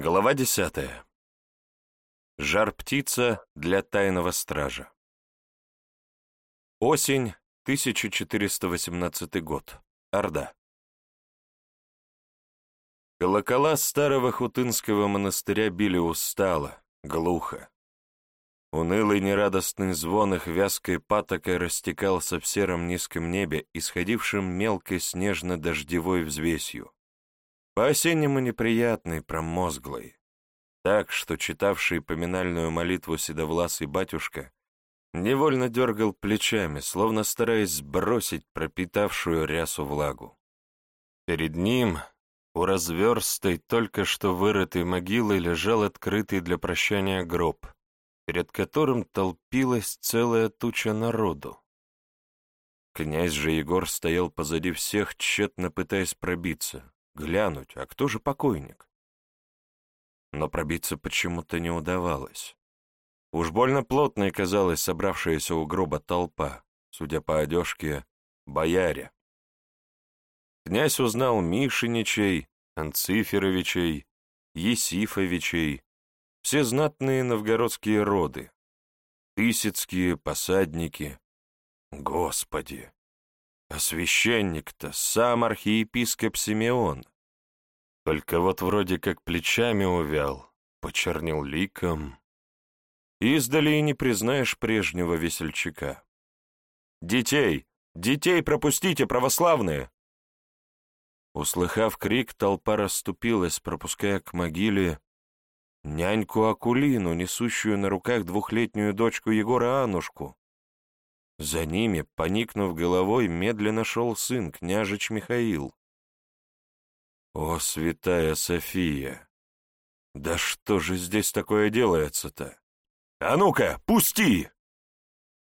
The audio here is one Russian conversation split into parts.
Глава десятая. Жар-птица для тайного стража. Осень, 1418 год. Орда. Колокола старого хутынского монастыря били устало, глухо. Унылый нерадостный звон их вязкой патокой растекался в сером низком небе, исходившем мелкой снежно-дождевой взвесью. По-осеннему неприятный, промозглый. Так, что читавший поминальную молитву седовласый батюшка невольно дергал плечами, словно стараясь сбросить пропитавшую рясу влагу. Перед ним, у разверстой, только что вырытой могилы, лежал открытый для прощания гроб, перед которым толпилась целая туча народу. Князь же Егор стоял позади всех, тщетно пытаясь пробиться, глянуть, а кто же покойник? Но пробиться почему-то не удавалось. Уж больно плотной казалась собравшаяся у гроба толпа, судя по одежке, бояре. Князь узнал Мишиничей, Анциферовичей, Есифовичей, все знатные новгородские роды, тысяцкие посадники. Господи! А священник-то сам архиепископ Симеон. Только вот вроде как плечами увял, почернил ликом. Издали и не признаешь прежнего весельчака. «Детей! Детей пропустите, православные!» Услыхав крик, толпа расступилась, пропуская к могиле няньку Акулину, несущую на руках двухлетнюю дочку Егора Анушку, за ними, поникнув головой, медленно шел сын, княжич Михаил. О, святая София! Да что же здесь такое делается-то? А ну-ка, пусти!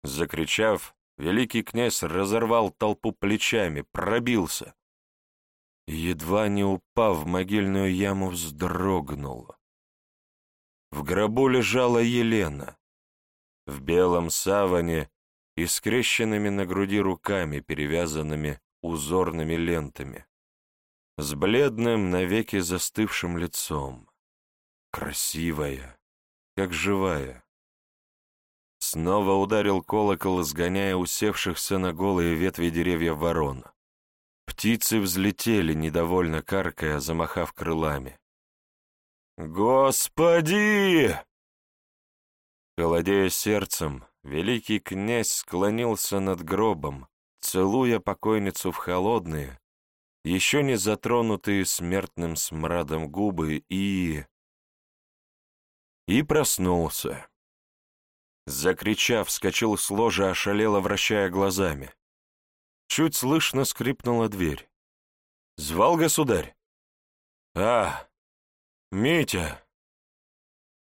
Закричав, великий князь разорвал толпу плечами, пробился. Едва не упав в могильную яму, вздрогнул. В гробу лежала Елена. В белом саване и скрещенными на груди руками, перевязанными узорными лентами, с бледным, навеки застывшим лицом, красивая, как живая. Снова ударил колокол, сгоняя усевшихся на голые ветви деревья ворон. Птицы взлетели, недовольно каркая, замахав крылами. «Господи!» Холодея сердцем, великий князь склонился над гробом, целуя покойницу в холодные, еще не затронутые смертным смрадом губы, и... И проснулся. Закричав, вскочил с ложа, ошалело, вращая глазами. Чуть слышно скрипнула дверь. «Звал государь?» «А, Митя!»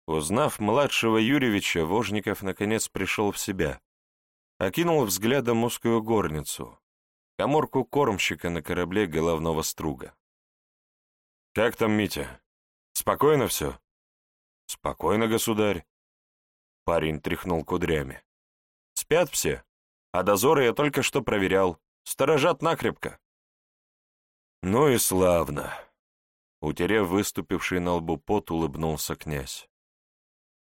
Узнав младшего Юрьевича, Вожников наконец пришел в себя. Окинул взглядом узкую горницу, коморку кормщика на корабле головного струга. «Как там, Митя? Спокойно все?» «Спокойно, государь». Парень тряхнул кудрями. «Спят все, а дозоры я только что проверял. Сторожат накрепко». «Ну и славно», Утерев выступивший на лбу пот, улыбнулся князь.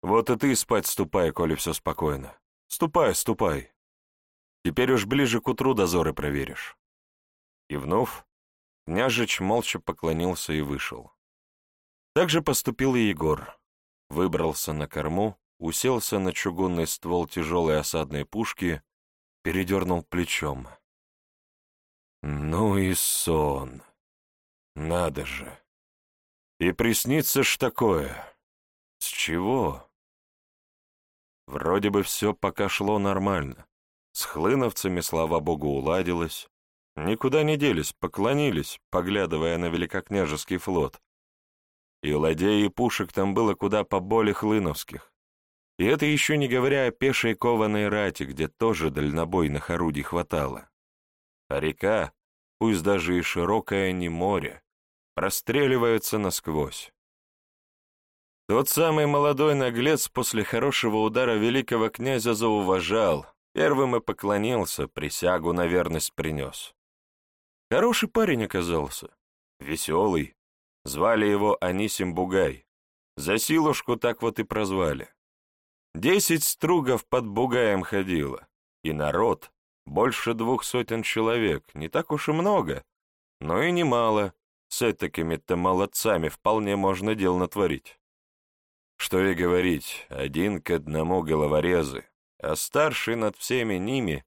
Вот и ты спать ступай, коли все спокойно. Ступай, ступай. Теперь уж ближе к утру дозоры проверишь. Кивнув, княжич молча поклонился и вышел. Так же поступил и Егор. Выбрался на корму, уселся на чугунный ствол тяжелой осадной пушки, передернул плечом. Ну и сон. Надо же. И приснится ж такое. С чего? Вроде бы все пока шло нормально. С хлыновцами, слава богу, уладилось. Никуда не делись, поклонились, поглядывая на великокняжеский флот. И ладей и пушек там было куда поболее хлыновских. И это еще не говоря о пешей кованой рати, где тоже дальнобойных орудий хватало. А река, пусть даже и широкая, не море, простреливается насквозь. Тот самый молодой наглец после хорошего удара великого князя зауважал, первым и поклонился, присягу на верность принес. Хороший парень оказался, веселый. Звали его Анисим Бугай, За силушку так вот и прозвали. Десять стругов под бугаем ходило, и народ, больше двух сотен человек, не так уж и много, но и немало, с такими-то молодцами вполне можно дел натворить. Что и говорить, один к одному головорезы, а старший над всеми ними,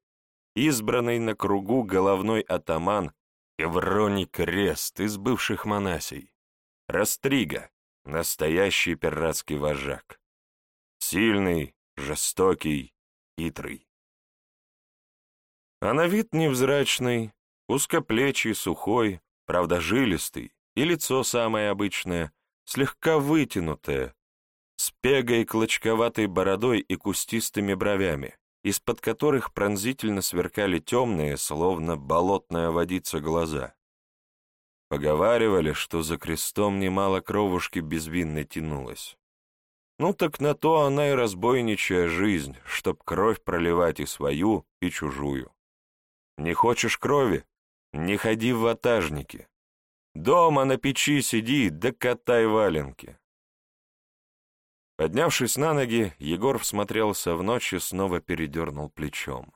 избранный на кругу головной атаман Евроний Крест из бывших монасей, Растрига, настоящий пиратский вожак. Сильный, жестокий, хитрый. А на вид невзрачный, узкоплечий, сухой, правда жилистый, и лицо самое обычное, слегка вытянутое, с пегой клочковатой бородой и кустистыми бровями, из-под которых пронзительно сверкали темные, словно болотная водица, глаза. Поговаривали, что за крестом немало кровушки безвинно тянулось. Ну так на то она и разбойничая жизнь, чтоб кровь проливать и свою, и чужую. Не хочешь крови? Не ходи в ватажники. Дома на печи сиди, да катай валенки. Поднявшись на ноги, Егор всмотрелся в ночь и снова передернул плечом.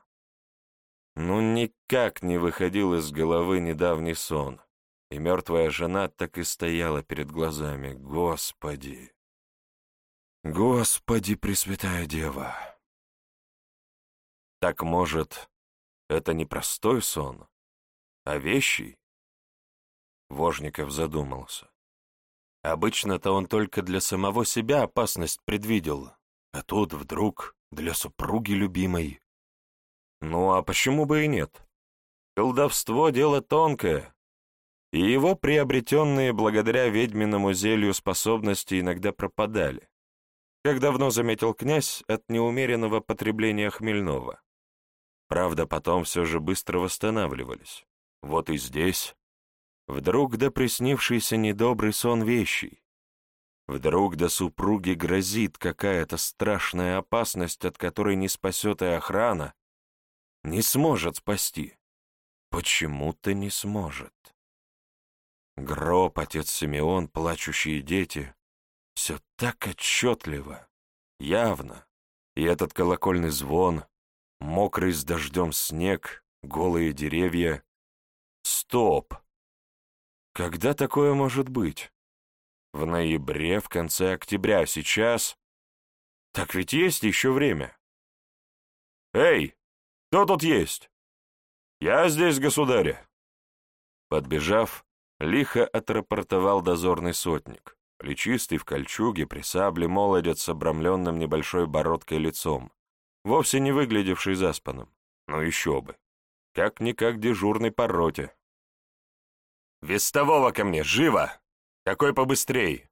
Ну, никак не выходил из головы недавний сон, и мертвая жена так и стояла перед глазами. Господи! Господи, Пресвятая Дева! Так, может, это не простой сон, а вещий? Вожников задумался. Обычно-то он только для самого себя опасность предвидел, а тут вдруг для супруги любимой. Ну а почему бы и нет? Колдовство — дело тонкое, и его приобретенные благодаря ведьминому зелью способности иногда пропадали, как давно заметил князь от неумеренного потребления хмельного. Правда, потом все же быстро восстанавливались. Вот и здесь Вдруг да приснившийся недобрый сон вещий. Вдруг до супруги грозит какая-то страшная опасность, от которой не спасет и охрана, не сможет спасти. Почему-то не сможет. Гроб, отец Симеон, плачущие дети — все так отчетливо, явно. И этот колокольный звон, мокрый с дождем снег, голые деревья. Стоп! Когда такое может быть? В ноябре, в конце октября, сейчас? Так ведь есть еще время. Эй, кто тут есть? Я здесь, государя. Подбежав, лихо отрапортовал дозорный сотник, плечистый в кольчуге, при сабле молодец с обрамленным небольшой бородкой лицом, вовсе не выглядевший заспанным. Ну еще бы. Как-никак дежурный по роте. «Вестового ко мне, живо! Какой побыстрей!»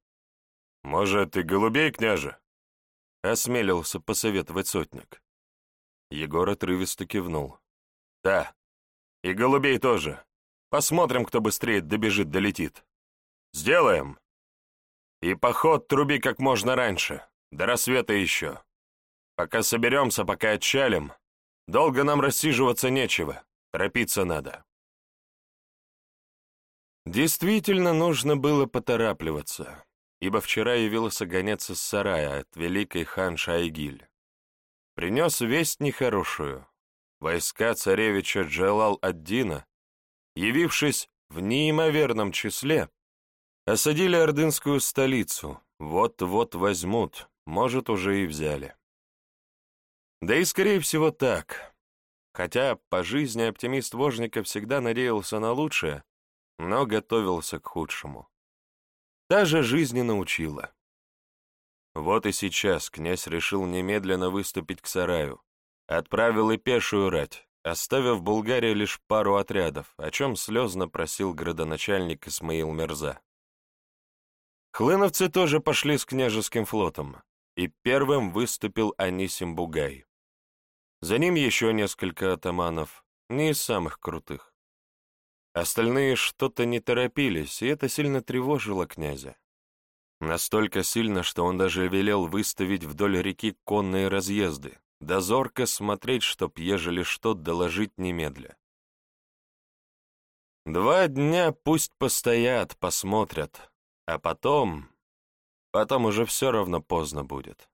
«Может, и голубей, княже?» — осмелился посоветовать сотник. Егор отрывисто кивнул. «Да, и голубей тоже. Посмотрим, кто быстрее добежит, долетит. Сделаем. И поход труби как можно раньше, до рассвета еще. Пока соберемся, пока отчалим, долго нам рассиживаться нечего, торопиться надо». Действительно, нужно было поторапливаться, ибо вчера явился гонец из сарая от великой хан Шайгиль. Принес весть нехорошую. Войска царевича Джалал-ад-Дина, явившись в неимоверном числе, осадили ордынскую столицу, вот-вот возьмут, может, уже и взяли. Да и, скорее всего, так. Хотя по жизни оптимист Вожника всегда надеялся на лучшее, но готовился к худшему. Даже жизнь научила. Вот и сейчас князь решил немедленно выступить к сараю. Отправил и пешую рать, оставив в Булгарии лишь пару отрядов, о чем слезно просил градоначальник Исмаил Мерза. Хлыновцы тоже пошли с княжеским флотом, и первым выступил Анисим Бугай. За ним еще несколько атаманов, не из самых крутых. Остальные что-то не торопились, и это сильно тревожило князя. Настолько сильно, что он даже велел выставить вдоль реки конные разъезды, дозорко смотреть, чтоб, ежели что, доложить немедля. Два дня пусть постоят, посмотрят, а потом... Потом уже все равно поздно будет.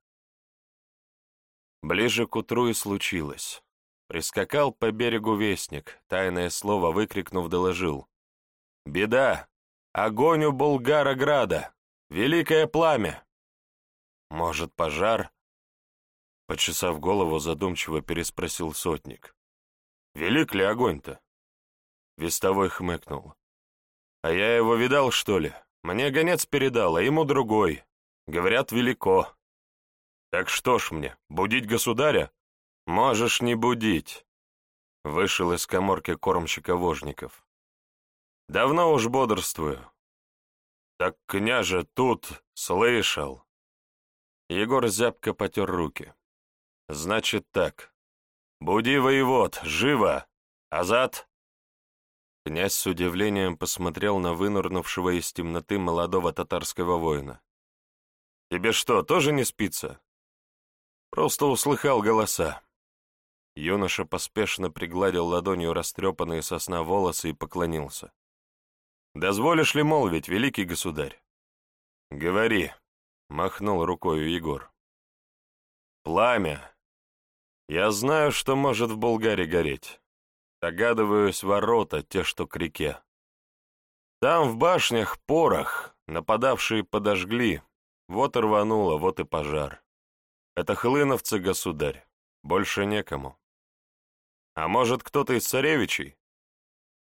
Ближе к утру и случилось. Прискакал по берегу вестник, тайное слово выкрикнув, доложил. «Беда! Огонь у Булгара-града! Великое пламя!» «Может, пожар?» Почесав голову, задумчиво переспросил сотник. «Велик ли огонь-то?» Вестовой хмыкнул. «А я его видал, что ли? Мне гонец передал, а ему другой. Говорят, велико. Так что ж мне, будить государя? Можешь не будить». Вышел из коморки кормщика Вожников. «Давно уж бодрствую». «Так княже тут слышал». Егор зябко потер руки. «Значит так. Буди воевод, живо! Азат!» Князь с удивлением посмотрел на вынырнувшего из темноты молодого татарского воина. «Тебе что, тоже не спится?» «Просто услыхал голоса». Юноша поспешно пригладил ладонью растрепанные сосна волосы и поклонился. «Дозволишь ли молвить, великий государь?» «Говори», — махнул рукою Егор. «Пламя. Я знаю, что может в Болгарии гореть. Догадываюсь, ворота, те, что к реке. Там в башнях порох, нападавшие подожгли. Вот и рвануло, вот и пожар. Это хлыновцы, государь. Больше некому. А может, кто-то из царевичей?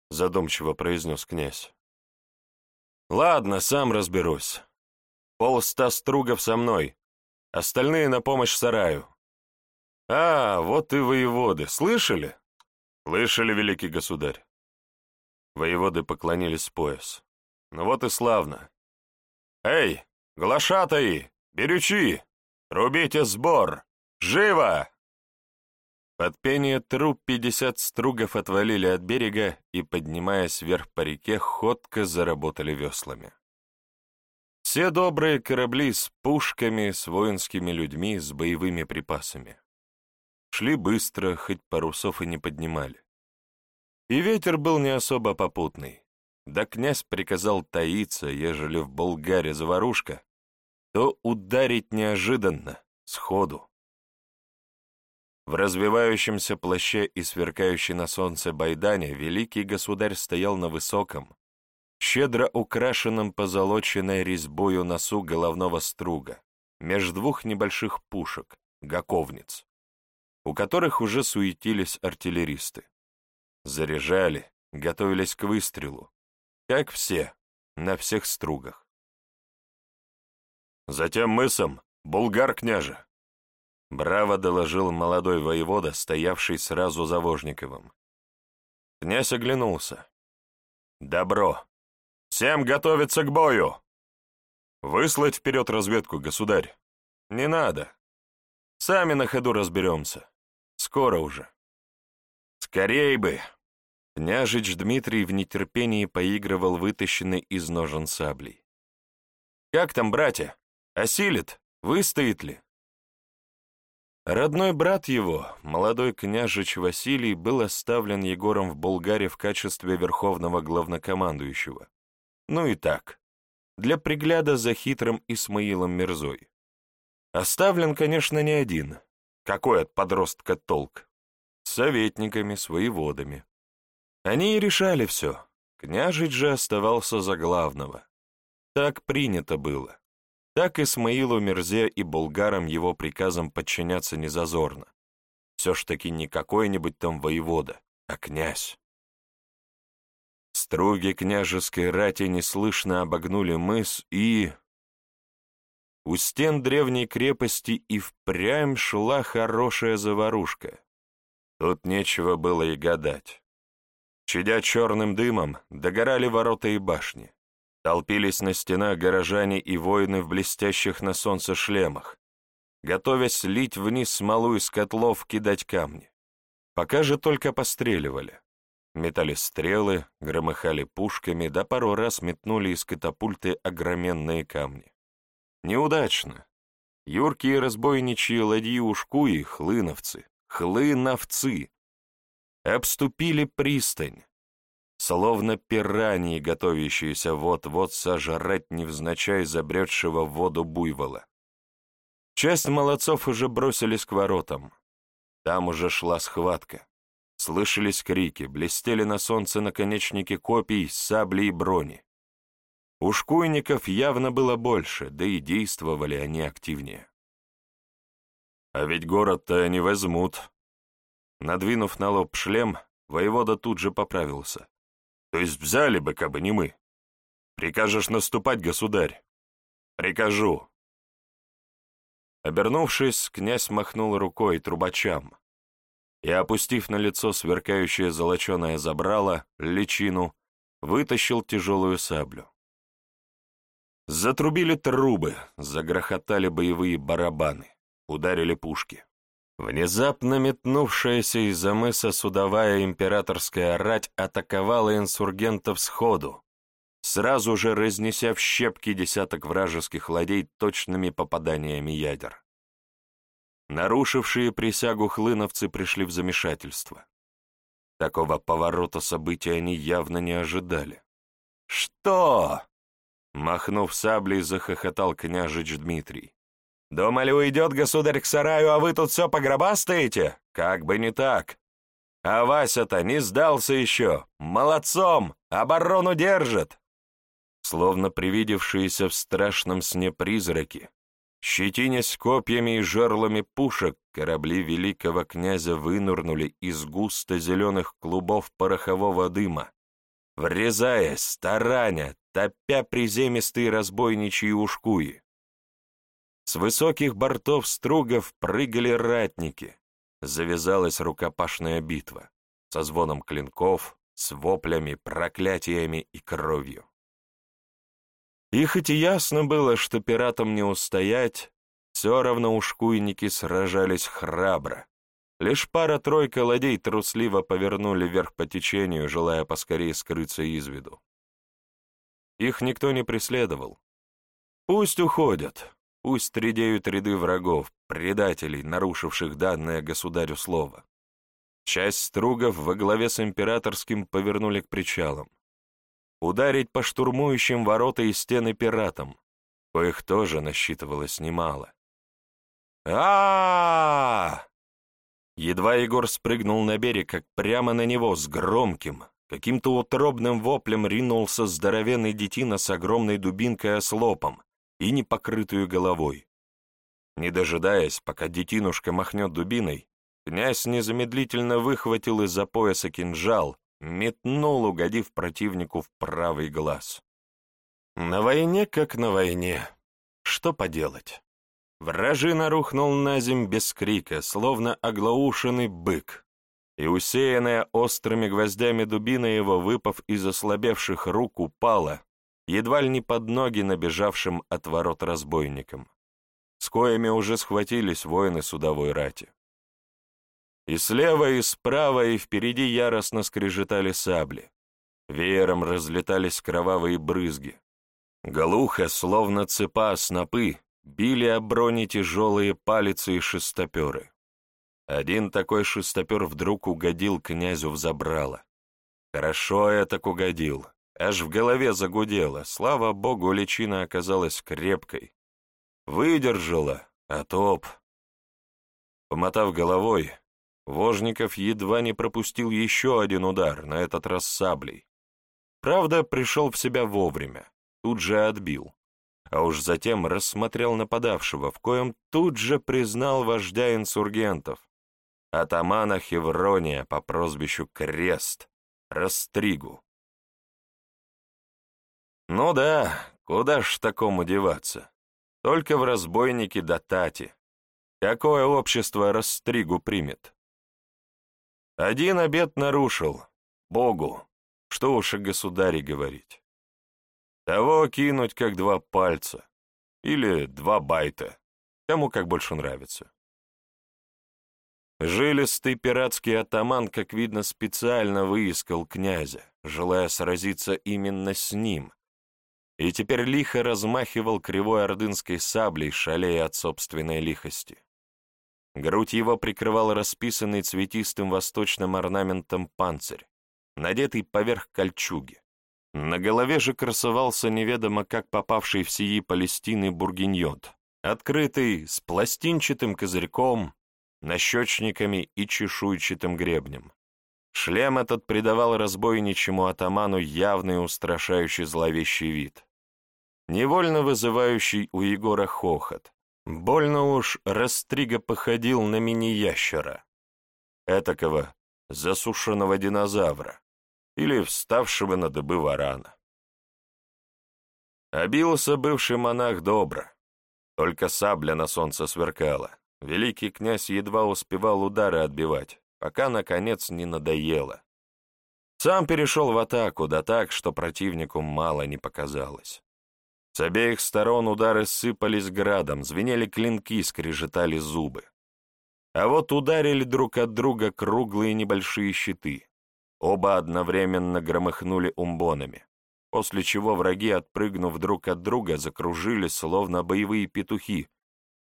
Задумчиво произнес князь. Ладно, сам разберусь. Полста стругов со мной. Остальные на помощь сараю. А, вот и воеводы. Слышали? «Слышали, великий государь?» Воеводы поклонились пояс. «Ну вот и славно. Эй, глашатаи, берючи, рубите сбор! Живо!» Под пение труб пятьдесят стругов отвалили от берега и, поднимаясь вверх по реке, ходко заработали веслами. Все добрые корабли с пушками, с воинскими людьми, с боевыми припасами. Шли быстро, хоть парусов и не поднимали. И ветер был не особо попутный. Да князь приказал таиться, ежели в Болгаре заварушка, то ударить неожиданно, сходу. В развивающемся плаще и сверкающей на солнце байдане великий государь стоял на высоком, щедро украшенном позолоченной резьбою носу головного струга, меж двух небольших пушек, гаковниц у которых уже суетились артиллеристы. Заряжали, готовились к выстрелу, как все, на всех стругах. Затем мысом, булгар княже, браво доложил молодой воевода, стоявший сразу за Вожниковым. Князь оглянулся. «Добро! Всем готовиться к бою!» «Выслать вперед разведку, государь!» «Не надо. Сами на ходу разберемся. Скоро уже. Скорей бы! Княжич Дмитрий в нетерпении поигрывал вытащенный из ножен саблей. «Как там, братья? Осилит? Выстоит ли?» Родной брат его, молодой княжич Василий, был оставлен Егором в Болгаре в качестве верховного главнокомандующего. Ну и так, для пригляда за хитрым Исмаилом Мирзой. Оставлен, конечно, не один, какой от подростка толк? Советниками, с воеводами. Они и решали все. Княжич же оставался за главного. Так принято было. Так Исмаилу Мерзе и булгарам его приказам подчиняться незазорно. Все ж таки не какой-нибудь там воевода, а князь. Струги княжеской рати неслышно обогнули мыс и... У стен древней крепости и впрямь шла хорошая заварушка. Тут нечего было и гадать. Чадя черным дымом, догорали ворота и башни. Толпились на стенах горожане и воины в блестящих на солнце шлемах, готовясь слить вниз смолу из котлов, кидать камни. Пока же только постреливали. Метали стрелы, громыхали пушками, да пару раз метнули из катапульты огроменные камни. Неудачно. Юркие разбойничьи ладьи ушкуи, хлыновцы, хлыновцы, обступили пристань. Словно пираньи, готовящиеся вот-вот сожрать невзначай забредшего в воду буйвола. Часть молодцов уже бросились к воротам. Там уже шла схватка. Слышались крики, блестели на солнце наконечники копий, сабли и брони. У шкуйников явно было больше, да и действовали они активнее. А ведь город-то они возьмут. Надвинув на лоб шлем, воевода тут же поправился. То есть взяли бы, кабы не мы. Прикажешь наступать, государь? Прикажу. Обернувшись, князь махнул рукой трубачам и, опустив на лицо сверкающее золоченое забрало, личину, вытащил тяжелую саблю. Затрубили трубы, загрохотали боевые барабаны, ударили пушки. Внезапно метнувшаяся из-за мыса судовая императорская рать атаковала инсургентов сходу, сразу же разнеся в щепки десяток вражеских ладей точными попаданиями ядер. Нарушившие присягу хлыновцы пришли в замешательство. Такого поворота событий они явно не ожидали. «Что?» Махнув саблей, захохотал княжич Дмитрий. «Думали, уйдет государь к сараю, а вы тут все погробастаете? Как бы не так. А Вася-то не сдался еще. Молодцом! Оборону держит!» Словно привидевшиеся в страшном сне призраки, щетинясь копьями и жерлами пушек, корабли великого князя вынурнули из густо зеленых клубов порохового дыма, врезаясь, тараня, топя приземистые разбойничьи ушкуи. С высоких бортов стругов прыгали ратники. Завязалась рукопашная битва со звоном клинков, с воплями, проклятиями и кровью. И хоть и ясно было, что пиратам не устоять, все равно ушкуйники сражались храбро. Лишь пара-тройка ладей трусливо повернули вверх по течению, желая поскорее скрыться из виду. Их никто не преследовал. Пусть уходят, пусть редеют ряды врагов, предателей, нарушивших данное государю слово. Часть стругов во главе с императорским повернули к причалам. Ударить по штурмующим ворота и стены пиратам, коих тоже насчитывалось немало. а Едва Егор спрыгнул на берег, как прямо на него с громким, Каким-то утробным воплем ринулся здоровенный детина с огромной дубинкой ослопом и непокрытую головой. Не дожидаясь, пока детинушка махнет дубиной, князь незамедлительно выхватил из-за пояса кинжал, метнул, угодив противнику в правый глаз. На войне как на войне. Что поделать? Вражина рухнул на земь без крика, словно оглаушенный бык и усеянная острыми гвоздями дубина его, выпав из ослабевших рук, упала, едва ли не под ноги набежавшим от ворот разбойникам. С коями уже схватились воины судовой рати. И слева, и справа, и впереди яростно скрежетали сабли. Веером разлетались кровавые брызги. Глухо, словно цепа снопы, били об брони тяжелые палицы и шестоперы. Один такой шестопер вдруг угодил князю в забрало. Хорошо я так угодил, аж в голове загудело. Слава богу, личина оказалась крепкой. Выдержала, а топ... Помотав головой, Вожников едва не пропустил еще один удар, на этот раз саблей. Правда, пришел в себя вовремя, тут же отбил. А уж затем рассмотрел нападавшего, в коем тут же признал вождя инсургентов, атамана Хеврония по прозвищу Крест, Растригу. Ну да, куда ж такому деваться? Только в разбойнике да тати. Какое общество Растригу примет? Один обед нарушил, Богу, что уж о государе говорить. Того кинуть как два пальца, или два байта, кому как больше нравится. Жилистый пиратский атаман, как видно, специально выискал князя, желая сразиться именно с ним, и теперь лихо размахивал кривой ордынской саблей, шалея от собственной лихости. Грудь его прикрывал расписанный цветистым восточным орнаментом панцирь, надетый поверх кольчуги. На голове же красовался неведомо как попавший в сии Палестины бургиньот, открытый, с пластинчатым козырьком, нащечниками и чешуйчатым гребнем. Шлем этот придавал разбойничьему атаману явный устрашающий зловещий вид, невольно вызывающий у Егора хохот. Больно уж Растрига походил на мини-ящера, этакого засушенного динозавра или вставшего на дыбы варана. Обился бывший монах добро, только сабля на солнце сверкала. Великий князь едва успевал удары отбивать, пока, наконец, не надоело. Сам перешел в атаку, да так, что противнику мало не показалось. С обеих сторон удары сыпались градом, звенели клинки, скрежетали зубы. А вот ударили друг от друга круглые небольшие щиты. Оба одновременно громыхнули умбонами, после чего враги, отпрыгнув друг от друга, закружились, словно боевые петухи,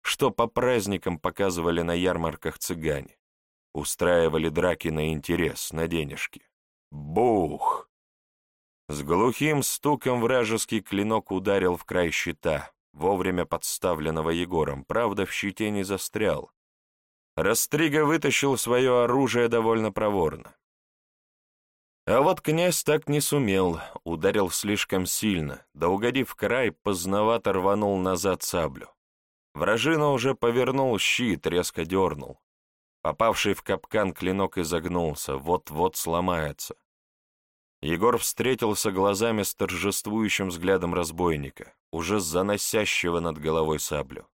что по праздникам показывали на ярмарках цыгане. Устраивали драки на интерес, на денежки. Бух! С глухим стуком вражеский клинок ударил в край щита, вовремя подставленного Егором, правда, в щите не застрял. Растрига вытащил свое оружие довольно проворно. А вот князь так не сумел, ударил слишком сильно, да угодив край, поздновато рванул назад саблю. Вражина уже повернул щит, резко дернул. Попавший в капкан клинок изогнулся, вот-вот сломается. Егор встретился глазами с торжествующим взглядом разбойника, уже заносящего над головой саблю.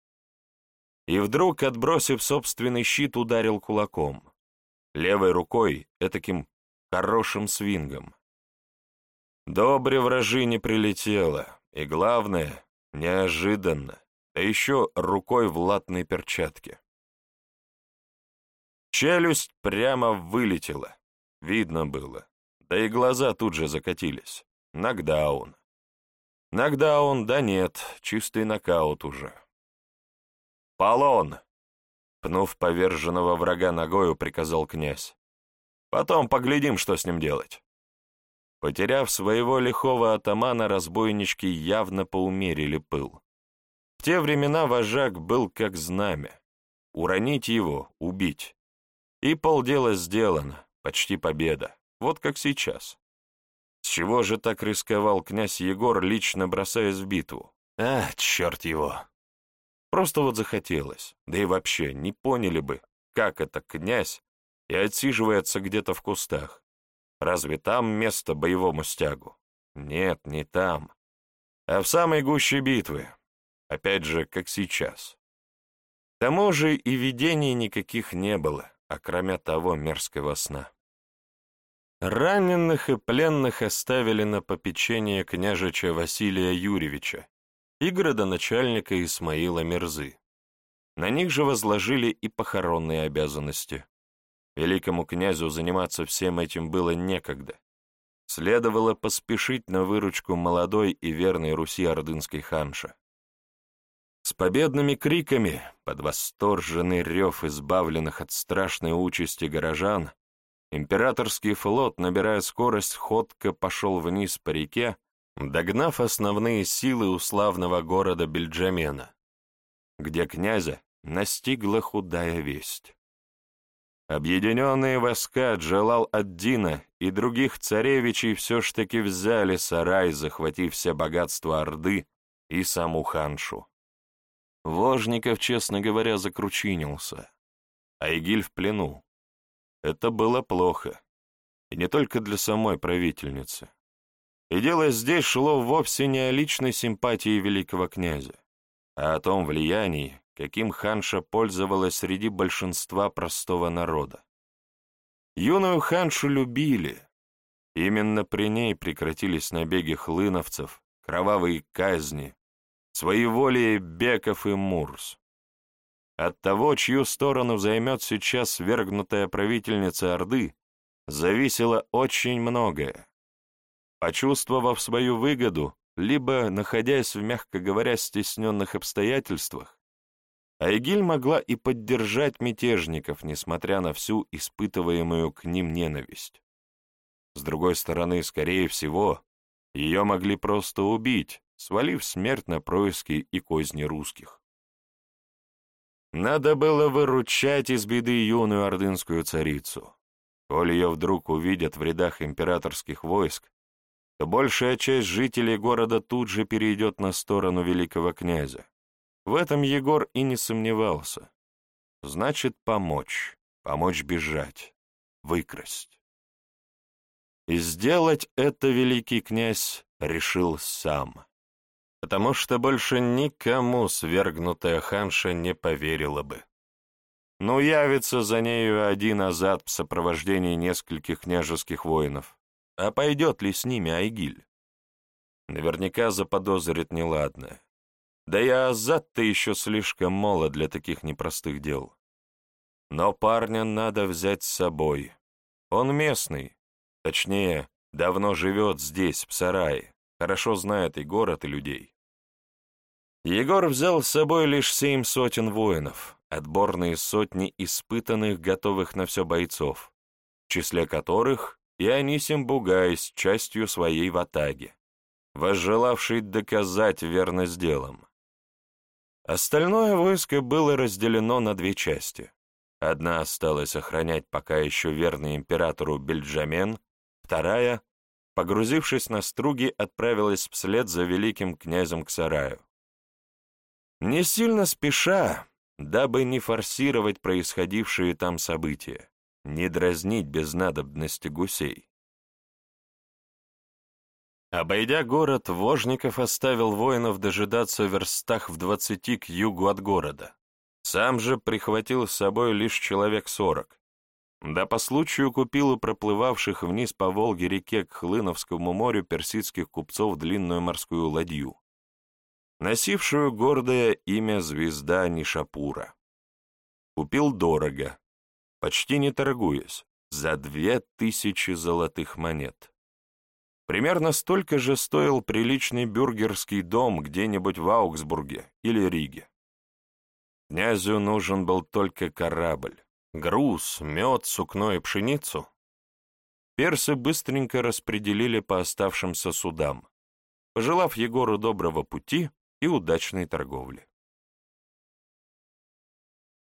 И вдруг, отбросив собственный щит, ударил кулаком. Левой рукой, этаким хорошим свингом. Добре вражи не прилетело, и главное, неожиданно, да еще рукой в латной перчатке. Челюсть прямо вылетела, видно было, да и глаза тут же закатились. Нокдаун. Нокдаун, да нет, чистый нокаут уже. «Полон!» Пнув поверженного врага ногою, приказал князь. Потом поглядим, что с ним делать. Потеряв своего лихого атамана, разбойнички явно поумерили пыл. В те времена вожак был как знамя. Уронить его — убить. И полдела сделано, почти победа, вот как сейчас. С чего же так рисковал князь Егор, лично бросаясь в битву? А, черт его! Просто вот захотелось, да и вообще не поняли бы, как это князь и отсиживается где-то в кустах. Разве там место боевому стягу? Нет, не там. А в самой гуще битвы. Опять же, как сейчас. К тому же и видений никаких не было, а кроме того мерзкого сна. Раненых и пленных оставили на попечение княжича Василия Юрьевича и градоначальника Исмаила Мирзы. На них же возложили и похоронные обязанности. Великому князю заниматься всем этим было некогда. Следовало поспешить на выручку молодой и верной Руси ордынской ханша. С победными криками, под восторженный рев избавленных от страшной участи горожан, императорский флот, набирая скорость, ходко пошел вниз по реке, догнав основные силы у славного города Бельджамена, где князя настигла худая весть. Объединенные войска Джалал-ад-Дина и других царевичей все ж таки взяли сарай, захватив все богатства Орды и саму ханшу. Вожников, честно говоря, закручинился. Айгиль в плену. Это было плохо. И не только для самой правительницы. И дело здесь шло вовсе не о личной симпатии великого князя, а о том влиянии, каким ханша пользовалась среди большинства простого народа. Юную ханшу любили. Именно при ней прекратились набеги хлыновцев, кровавые казни, своеволие беков и мурс. От того, чью сторону займет сейчас свергнутая правительница Орды, зависело очень многое. Почувствовав свою выгоду, либо находясь в, мягко говоря, стесненных обстоятельствах, Айгиль могла и поддержать мятежников, несмотря на всю испытываемую к ним ненависть. С другой стороны, скорее всего, ее могли просто убить, свалив смерть на происки и козни русских. Надо было выручать из беды юную ордынскую царицу. Коль ее вдруг увидят в рядах императорских войск, то большая часть жителей города тут же перейдет на сторону великого князя. В этом Егор и не сомневался. Значит, помочь, помочь бежать, выкрасть. И сделать это великий князь решил сам, потому что больше никому свергнутая ханша не поверила бы. Но явится за нею один азат в сопровождении нескольких княжеских воинов. А пойдет ли с ними Айгиль? Наверняка заподозрит неладное. Да и Азат-то еще слишком молод для таких непростых дел. Но парня надо взять с собой. Он местный, Точнее, давно живет здесь, в сарае, хорошо знает и город, и людей. Егор взял с собой лишь семь сотен воинов, отборные сотни испытанных, готовых на все бойцов, в числе которых и Анисим Бугай с частью своей ватаги, возжелавший доказать верность делом. Остальное войско было разделено на две части. Одна осталась охранять пока еще верный императору Бельджамен, Вторая, погрузившись на струги, отправилась вслед за великим князем к сараю. Не сильно спеша, дабы не форсировать происходившие там события, не дразнить без надобности гусей. Обойдя город, Вожников оставил воинов дожидаться в верстах в двадцати к югу от города. Сам же прихватил с собой лишь человек сорок, да по случаю купил у проплывавших вниз по Волге реке к Хлыновскому морю персидских купцов длинную морскую ладью, носившую гордое имя звезда Нишапура. Купил дорого, почти не торгуясь, за две тысячи золотых монет. Примерно столько же стоил приличный бюргерский дом где-нибудь в Аугсбурге или Риге. Князю нужен был только корабль, груз, мед, сукно и пшеницу, персы быстренько распределили по оставшимся судам, пожелав Егору доброго пути и удачной торговли.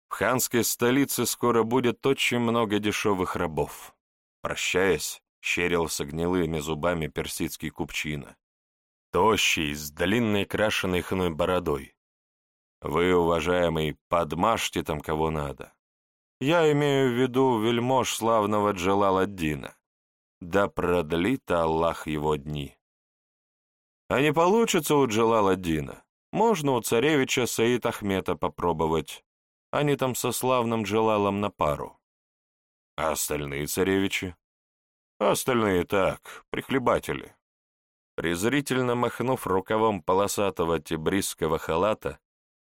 В ханской столице скоро будет очень много дешевых рабов. Прощаясь, щерился гнилыми зубами персидский купчина, тощий, с длинной крашеной хной бородой. Вы, уважаемый, подмажьте там кого надо. Я имею в виду вельмож славного Джалаладдина. Да продлит Аллах его дни. А не получится у Джалаладдина. Можно у царевича Саид Ахмета попробовать. Они там со славным Джалалом на пару. А остальные царевичи? Остальные так, прихлебатели. Презрительно махнув рукавом полосатого тибрисского халата,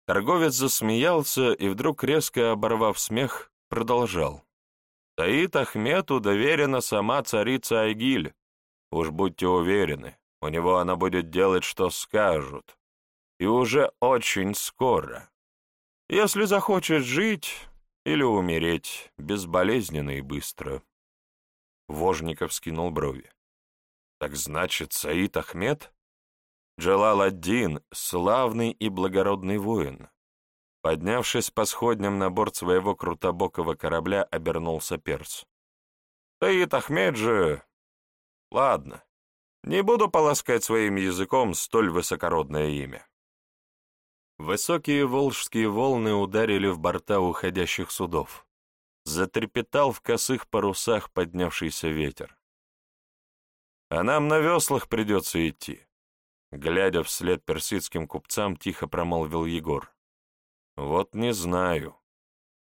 торговец засмеялся и вдруг, резко оборвав смех, продолжал. Таит Ахмету доверена сама царица Айгиль. Уж будьте уверены, у него она будет делать, что скажут. И уже очень скоро. Если захочет жить или умереть, безболезненно и быстро. Вожников скинул брови. Так значит, Саид Ахмед? Джалал-ад-Дин — славный и благородный воин. Поднявшись по сходням на борт своего крутобокого корабля, обернулся перс. «Таит Ахмед же... Ладно, не буду полоскать своим языком столь высокородное имя». Высокие волжские волны ударили в борта уходящих судов. Затрепетал в косых парусах поднявшийся ветер. «А нам на веслах придется идти», — глядя вслед персидским купцам, тихо промолвил Егор. Вот не знаю,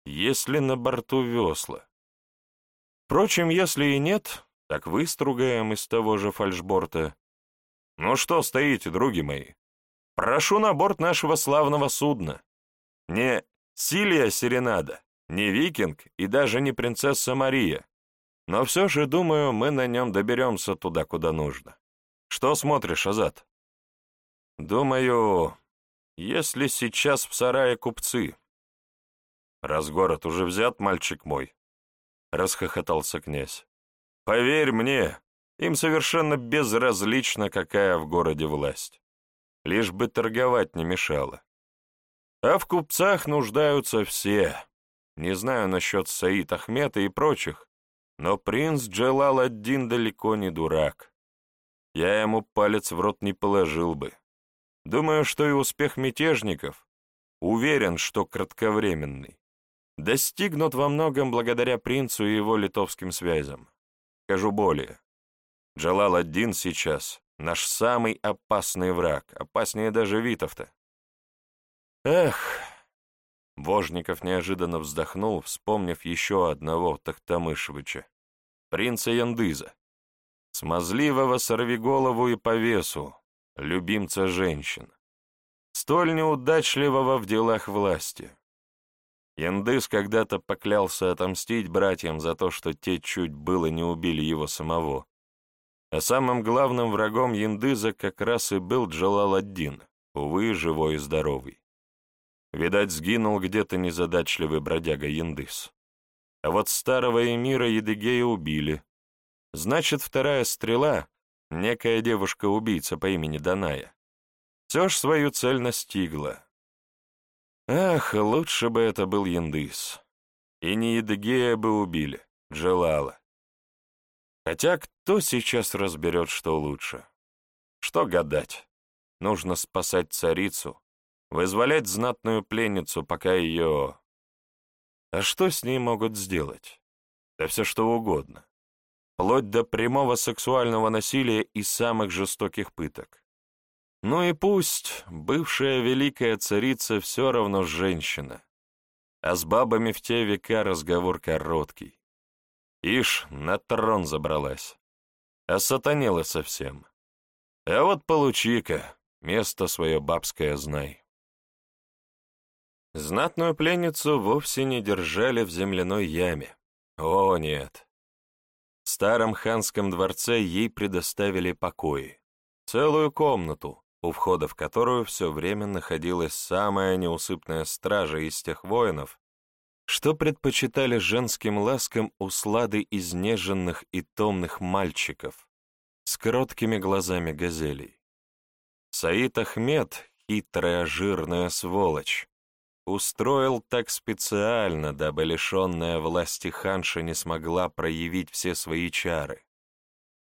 есть ли на борту весла. Впрочем, если и нет, так выстругаем из того же фальшборта. Ну что стоите, други мои? Прошу на борт нашего славного судна. Не Силия Серенада, не Викинг и даже не принцесса Мария. Но все же, думаю, мы на нем доберемся туда, куда нужно. Что смотришь, Азат? Думаю, если сейчас в сарае купцы. Раз город уже взят, мальчик мой, — расхохотался князь. Поверь мне, Им совершенно безразлично, какая в городе власть. Лишь бы торговать не мешало. А в купцах нуждаются все. Не знаю насчет Саид Ахмета и прочих, но принц Джалал-ад-Дин далеко не дурак. Я ему палец в рот не положил бы. Думаю, что и успех мятежников, уверен, что кратковременный, достигнут во многом благодаря принцу и его литовским связям. Скажу более. Джалал-ад-Дин сейчас наш самый опасный враг, опаснее даже Витовта. Эх, Вожников неожиданно вздохнул, вспомнив еще одного Тахтамышевича, принца Яндыза, смазливого сорвиголову и повесу, любимца женщин, столь неудачливого в делах власти. Яндыз когда-то поклялся отомстить братьям за то, что те чуть было не убили его самого. А самым главным врагом Яндыза как раз и был Джалал-ад-Дин, увы, живой и здоровый. Видать, сгинул где-то незадачливый бродяга Яндыз. А вот старого эмира Едыгея убили. Значит, вторая стрела — некая девушка-убийца по имени Даная. Все ж свою цель настигла. Ах, лучше бы это был Яндыс. И не Едыгея бы убили, Джелала. Хотя кто сейчас разберет, что лучше? Что гадать? Нужно спасать царицу, вызволять знатную пленницу, пока ее... А что с ней могут сделать? Да все что угодно. Вплоть до прямого сексуального насилия и самых жестоких пыток. Ну и пусть бывшая великая царица все равно женщина, а с бабами в те века разговор короткий. Ишь, на трон забралась, а сатанела совсем. А вот получи-ка, место свое бабское знай. Знатную пленницу вовсе не держали в земляной яме. О, нет. В старом ханском дворце ей предоставили покои. Целую комнату, у входа в которую все время находилась самая неусыпная стража из тех воинов, что предпочитали женским ласкам услады изнеженных и томных мальчиков с короткими глазами газелей. Саид Ахмед, хитрая жирная сволочь, устроил так специально, дабы лишенная власти ханша не смогла проявить все свои чары.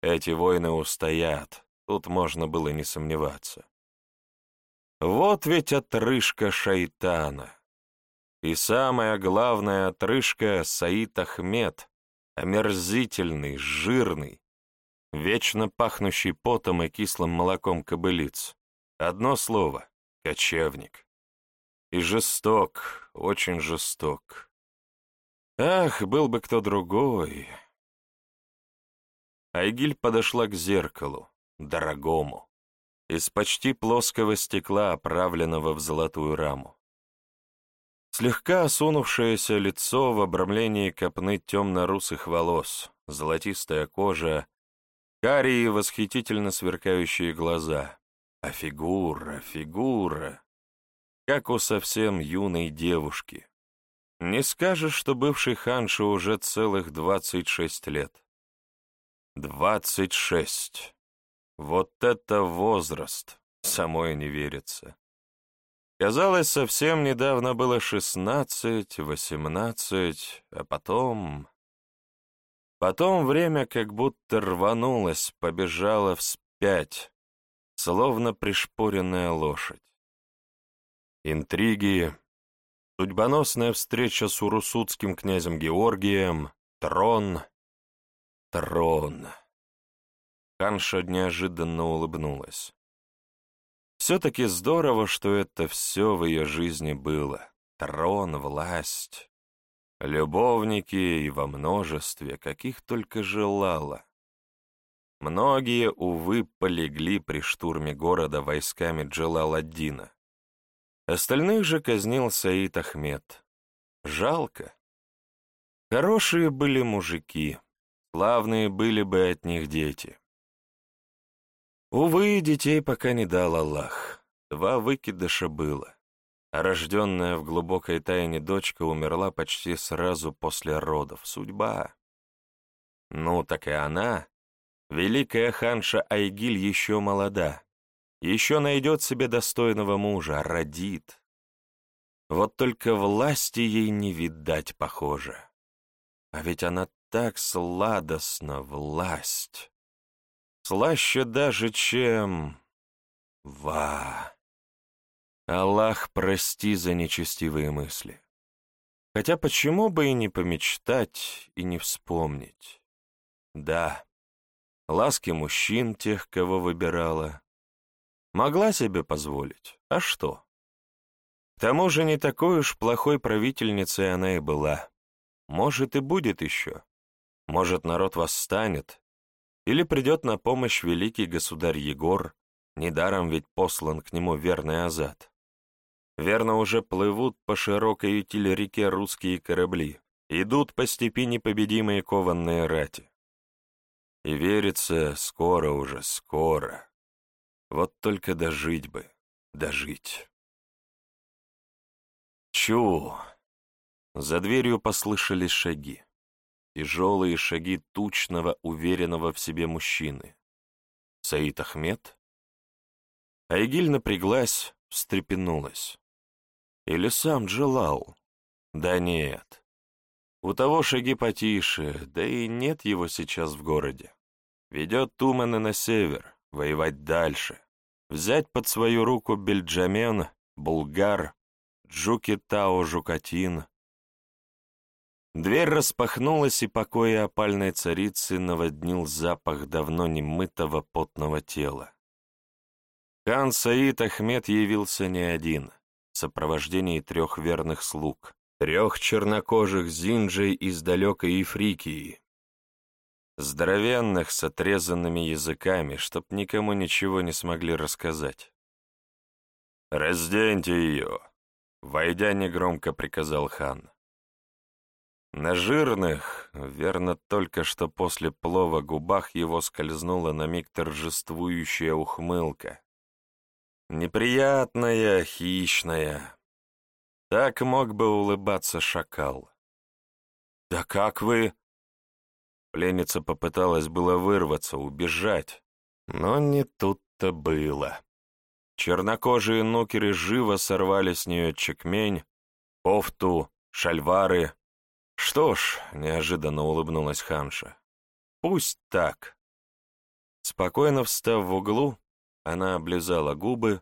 Эти войны устоят, Тут можно было не сомневаться. Вот ведь отрыжка шайтана. И самая главная отрыжка — Саид Ахмед, омерзительный, жирный, вечно пахнущий потом и кислым молоком кобылиц. Одно слово — кочевник. И жесток, очень жесток. Ах, был бы кто другой. Айгиль подошла к зеркалу дорогому, из почти плоского стекла, оправленного в золотую раму. Слегка осунувшееся лицо в обрамлении копны темно-русых волос, золотистая кожа, карие восхитительно сверкающие глаза. А фигура, фигура, как у совсем юной девушки. Не скажешь, что бывший ханша уже целых двадцать шесть лет. Двадцать шесть. Вот это возраст! Самой не верится. Казалось, совсем недавно было шестнадцать, восемнадцать, а потом... Потом время как будто рванулось, побежало вспять, словно пришпоренная лошадь. Интриги, судьбоносная встреча с урусутским князем Георгием, трон, трон. Ханша неожиданно улыбнулась. Все-таки здорово, что это все в ее жизни было. Трон, власть, любовники и во множестве, каких только желала. Многие, увы, полегли при штурме города войсками Джалал-ад-Дина. Остальных же казнил Саид Ахмед. Жалко. Хорошие были мужики, славные были бы от них дети. Увы, детей пока не дал Аллах. Два выкидыша было. А рожденная в глубокой тайне дочка умерла почти сразу после родов. Судьба. Ну, так и она, Великая ханша Айгиль еще молода, еще найдет себе достойного мужа, родит. Вот только власти ей не видать, похоже. А ведь она так сладостна, власть. Слаще даже, чем... Ва! Аллах, прости за нечестивые мысли. Хотя почему бы и не помечтать, и не вспомнить? Да, ласки мужчин, тех, кого выбирала, могла себе позволить, а что? К тому же не такой уж плохой правительницей она и была. Может, и будет еще. Может, народ восстанет, или придет на помощь великий государь Егор, недаром ведь послан к нему верный Азат. Верно, уже плывут по широкой утиль-реке русские корабли, идут по степи непобедимые кованные рати. И верится, скоро уже, скоро. Вот только дожить бы, дожить. Чу! За дверью послышались шаги. Тяжелые шаги тучного, уверенного в себе мужчины. Саид Ахмед? Айгиль напряглась, встрепенулась. Или сам Джелал? Да нет. У того шаги потише, да и нет его сейчас в городе. Ведет Тумана на север, воевать дальше. Взять под свою руку Бельджамен, Булгар, Джуки-Тао Жукатин. Дверь распахнулась, и покои опальной царицы наводнил запах давно немытого потного тела. Хан Саид Ахмед явился не один — в сопровождении трех верных слуг, трех чернокожих зинджей из далекой Ифрикии, здоровенных с отрезанными языками, чтоб никому ничего не смогли рассказать. «Разденьте ее!» — войдя негромко приказал хан. На жирных, верно, только что после плова губах его скользнула на миг торжествующая ухмылка, Неприятная, хищная. Так мог бы улыбаться шакал. «Да как вы...» Пленница попыталась было вырваться, убежать, но не тут-то было. Чернокожие нукеры живо сорвали с нее чекмень, кофту, шальвары. Что ж, неожиданно улыбнулась ханша, пусть так. Спокойно встав в углу, она облизала губы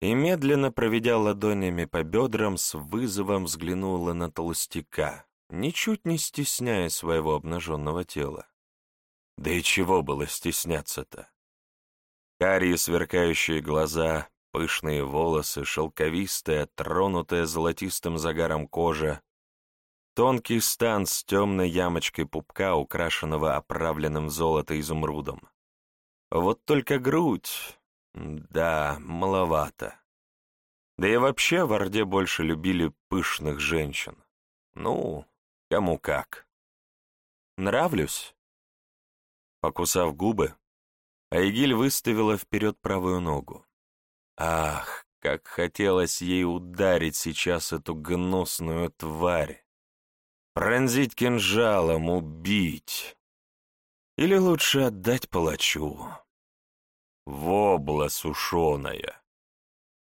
и, медленно проведя ладонями по бедрам, с вызовом взглянула на толстяка, ничуть не стесняя своего обнаженного тела. Да и чего было стесняться-то? Карие сверкающие глаза, пышные волосы, шелковистая, тронутая золотистым загаром кожа, тонкий стан с темной ямочкой пупка, украшенного оправленным золото изумрудом. Вот только грудь... Да, маловато. Да и вообще в Орде больше любили пышных женщин. Ну, кому как. Нравлюсь? Покусав губы, Айгиль выставила вперед правую ногу. Ах, как хотелось ей ударить сейчас эту гнусную тварь. Пронзить кинжалом, убить. Или лучше отдать палачу. Вобла сушеная.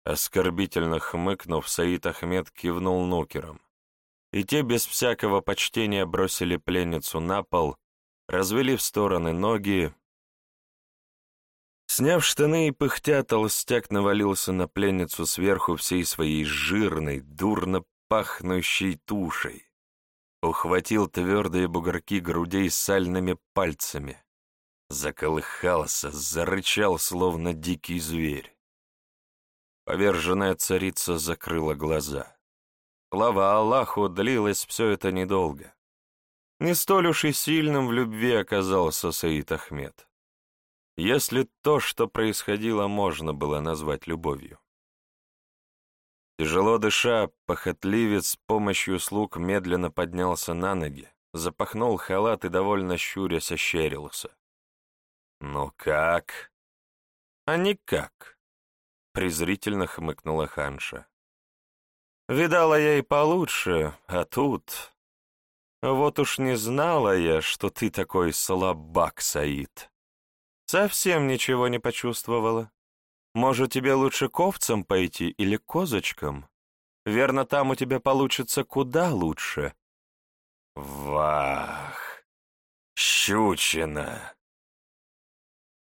Оскорбительно хмыкнув, Саид Ахмед кивнул нукером, и те без всякого почтения бросили пленницу на пол, развели в стороны ноги. Сняв штаны и пыхтя, толстяк навалился на пленницу сверху всей своей жирной, дурно пахнущей тушей. Ухватил твердые бугорки грудей сальными пальцами заколыхался, зарычал, словно дикий зверь. Поверженная царица закрыла глаза. Слава Аллаху длилось все это недолго. Не столь уж и сильным в любви оказался Саид Ахмед. Если то, что происходило, можно было назвать любовью. Тяжело дыша, похотливец с помощью слуг медленно поднялся на ноги, запахнул халат и, довольно щурясь, ощерился. «Ну как?» «А никак», — презрительно хмыкнула Ханша. «Видала я и получше, а тут...» «Вот уж не знала я, что ты такой слабак, Саид». Совсем ничего не почувствовала. Может, тебе лучше к овцам пойти или к козочкам? Верно, там у тебя получится куда лучше. Вах! Щучина!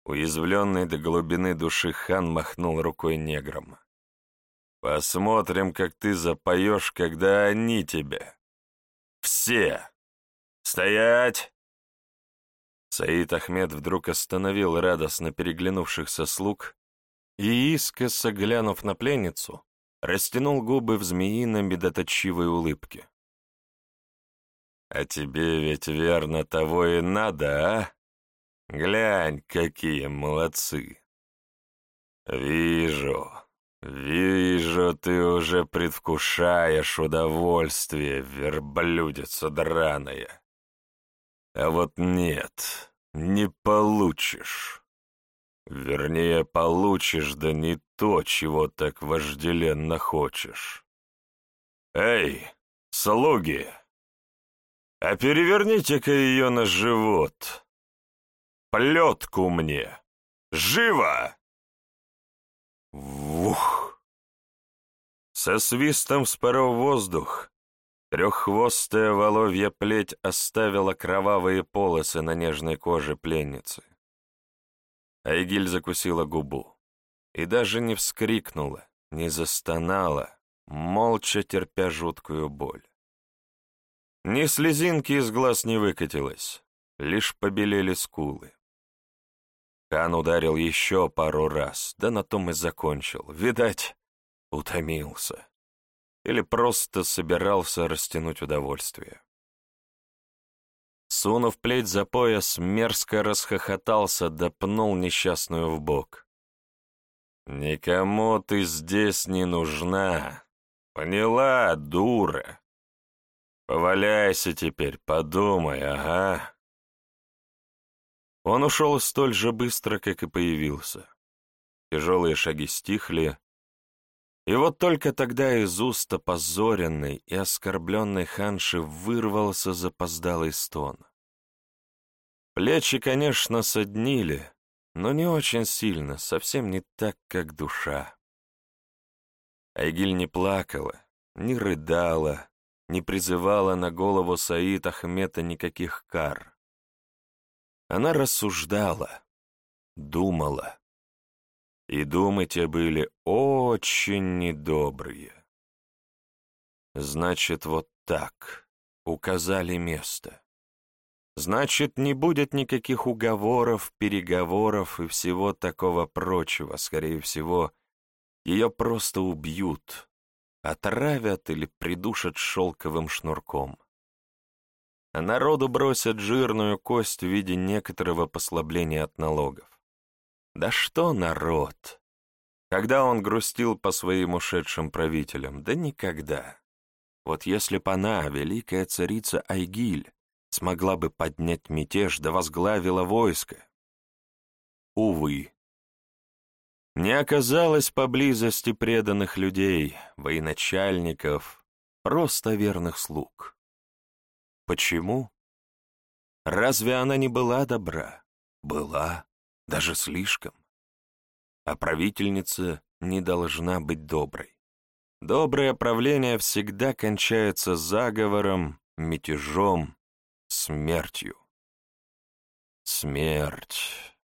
Уязвленный до глубины души хан махнул рукой негром. Посмотрим, как ты запоешь, когда они тебя. Все! Стоять! Саид Ахмед вдруг остановил радостно переглянувшихся слуг и, искоса глянув на пленницу, растянул губы в змеиной медоточивой улыбке. «А тебе ведь верно того и надо, а? Глянь, какие молодцы!» «Вижу, вижу, ты уже предвкушаешь удовольствие, верблюдица драная. А вот нет, не получишь». Вернее, получишь, да не то, чего так вожделенно хочешь. Эй, слуги! А переверните-ка ее на живот. Плетку мне! Живо! Вух! Со свистом вспорол воздух. Треххвостая воловья плеть оставила кровавые полосы на нежной коже пленницы. Айгиль закусила губу и даже не вскрикнула, не застонала, молча терпя жуткую боль. Ни слезинки из глаз не выкатилось, лишь побелели скулы. Хан ударил еще пару раз, да на том и закончил. Видать, утомился. Или просто собирался растянуть удовольствие. Сунув плеть за пояс, мерзко расхохотался, да пнул несчастную в бок. «Никому ты здесь не нужна. Поняла, дура? Поваляйся теперь, подумай, ага». Он ушел столь же быстро, как и появился. Тяжелые шаги стихли, и вот только тогда из уст опозоренной и оскорбленной ханши вырвался запоздалый стон. Плечи, конечно, соднили, но не очень сильно, совсем не так, как душа. Айгиль не плакала, не рыдала, не призывала на голову Саид Ахмета никаких кар. Она рассуждала, думала. И думы те были очень недобрые. Значит, вот так, указали место. Значит, не будет никаких уговоров, переговоров и всего такого прочего. Скорее всего, ее просто убьют, отравят или придушат шелковым шнурком. А народу бросят жирную кость в виде некоторого послабления от налогов. Да что народ? Когда он грустил по своим ушедшим правителям? Да никогда. Вот если б она, великая царица Айгиль, смогла бы поднять мятеж да возглавила войско. Увы. Не оказалось поблизости преданных людей, военачальников, просто верных слуг. Почему? Разве она не была добра? Была, даже слишком. А правительница не должна быть доброй. Доброе правление всегда кончается заговором, мятежом, смертью. Смерть.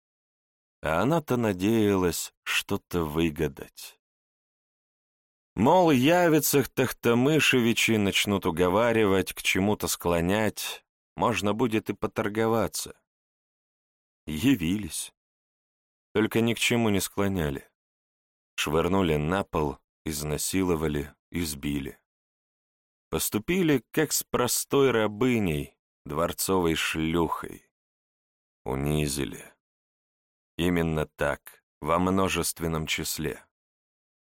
А она-то надеялась что-то выгадать. Мол, явятся Тахтамышевичи, начнут уговаривать, к чему-то склонять, можно будет и поторговаться. Явились. Только ни к чему не склоняли. Швырнули на пол, изнасиловали, избили. Поступили, как с простой рабыней, дворцовой шлюхой. Унизили. Именно так, во множественном числе.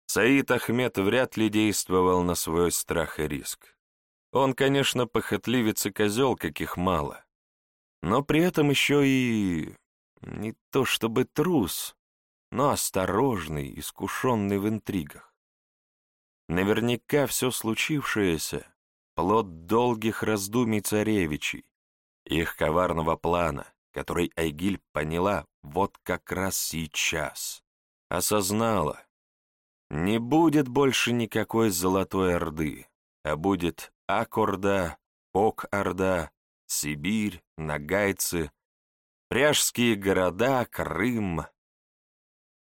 Саид Ахмед вряд ли действовал на свой страх и риск. Он, конечно, похотливец и козел, каких мало, но при этом еще и не то чтобы трус, но осторожный, искушенный в интригах. Наверняка все случившееся плод долгих раздумий царевичей, их коварного плана, который Айгиль поняла вот как раз сейчас, осознала. Не будет больше никакой Золотой Орды, а будет Акорда, Ок-Орда, Сибирь, Нагайцы, Пряжские города, Крым.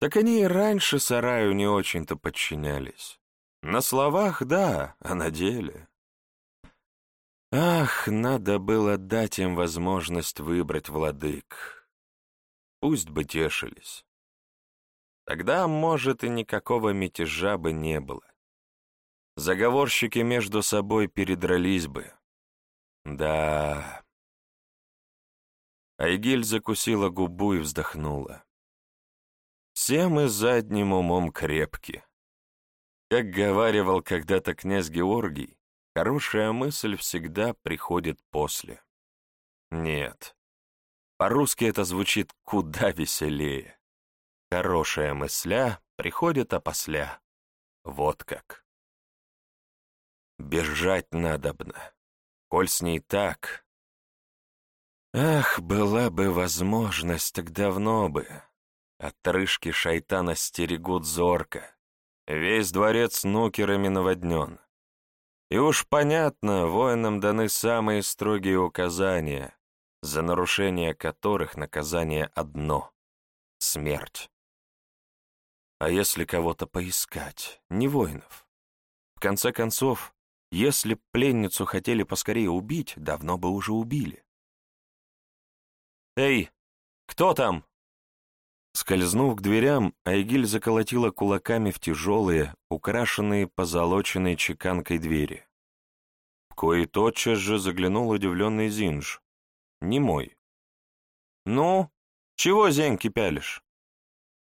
Так они и раньше сараю не очень-то подчинялись. На словах — да, а на деле... Ах, надо было дать им возможность выбрать владык. Пусть бы тешились. Тогда, может, и никакого мятежа бы не было. Заговорщики между собой передрались бы. Да. Айгиль закусила губу и вздохнула. Все мы задним умом крепки. Как говаривал когда-то князь Георгий, Хорошая мысль всегда приходит после. Нет, по-русски это звучит куда веселее. Хорошая мысля приходит опосля. Вот как. Бежать надобно. Коль с ней так... Ах, была бы возможность, так давно бы. Отрыжки шайтана стерегут зорко. Весь дворец нукерами наводнен. И уж понятно, воинам даны самые строгие указания, за нарушение которых наказание одно — смерть. А если кого-то поискать, не воинов? В конце концов, если пленницу хотели поскорее убить, давно бы уже убили. «Эй, кто там?» Скользнув к дверям, Айгиль заколотила кулаками в тяжелые, украшенные позолоченной чеканкой двери. В кои тотчас же заглянул удивленный Зинж. Не мой. «Ну, чего зеньки пялишь?»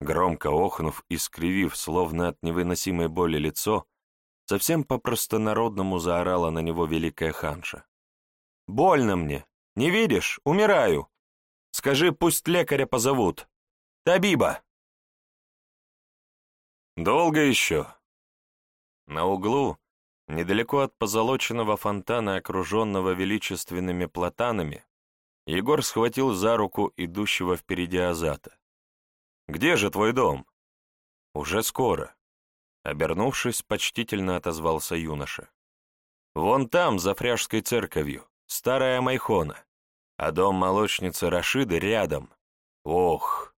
Громко охнув и скривив, словно от невыносимой боли лицо, совсем по-простонародному заорала на него великая ханша. «Больно мне! Не видишь? Умираю! Скажи, пусть лекаря позовут!» Табиба!» «Долго еще?» На углу, недалеко от позолоченного фонтана, окруженного величественными платанами, Егор схватил за руку идущего впереди Азата. «Где же твой дом?» «Уже скоро», — обернувшись, почтительно отозвался юноша. «Вон там, за фряжской церковью, старая Майхона, а дом молочницы Рашиды рядом. Ох,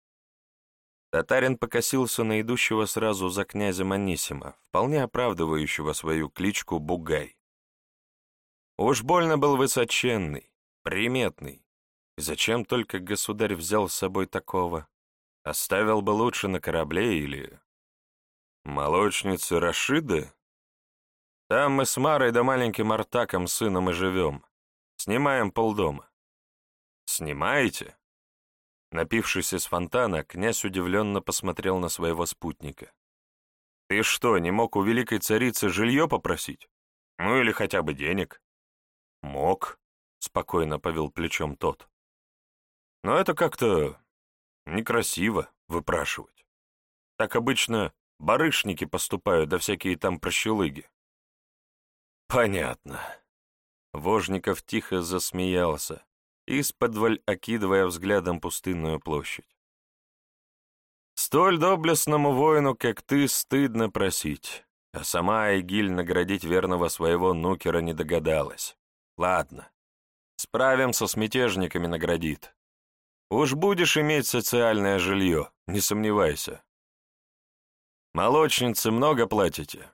Татарин покосился на идущего сразу за князем Анисима, вполне оправдывающего свою кличку Бугай. Уж больно был высоченный, приметный. зачем только государь взял с собой такого? Оставил бы лучше на корабле или... Молочницы Рашиды? Там мы с Марой да маленьким Артаком сыном и живем. Снимаем полдома. Снимаете? Напившись из фонтана, князь удивленно посмотрел на своего спутника. «Ты что, не мог у великой царицы жилье попросить? Ну или хотя бы денег?» «Мог», — спокойно повел плечом тот. «Но это как-то некрасиво выпрашивать. Так обычно барышники поступают, да всякие там прощелыги». «Понятно». Вожников тихо засмеялся, исподволь окидывая взглядом пустынную площадь. «Столь доблестному воину, как ты, стыдно просить, а сама Айгиль наградить верного своего нукера не догадалась. Ладно, справимся с мятежниками наградит. Уж будешь иметь социальное жилье, не сомневайся. Молочницы много платите?»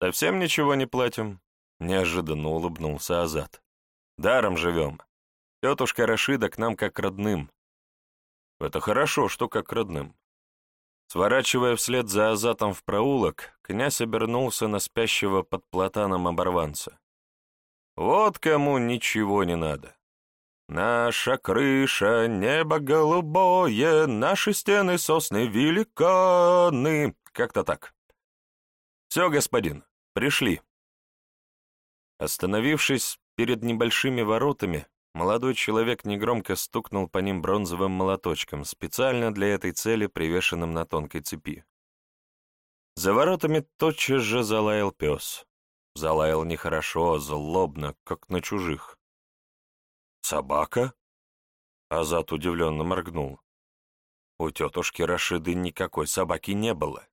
«Совсем ничего не платим», — неожиданно улыбнулся Азат. «Даром живем. Тетушка Рашида к нам как родным. Это хорошо, что как родным. Сворачивая вслед за Азатом в проулок, князь обернулся на спящего под платаном оборванца. Вот кому ничего не надо. Наша крыша, небо голубое, наши стены сосны великаны. Как-то так. Все, господин, пришли. Остановившись перед небольшими воротами, Молодой человек негромко стукнул по ним бронзовым молоточком, специально для этой цели привешенным на тонкой цепи. За воротами тотчас же залаял пес. Залаял нехорошо, злобно, как на чужих. «Собака?» Азат удивленно моргнул. У тетушки Рашиды никакой собаки не было.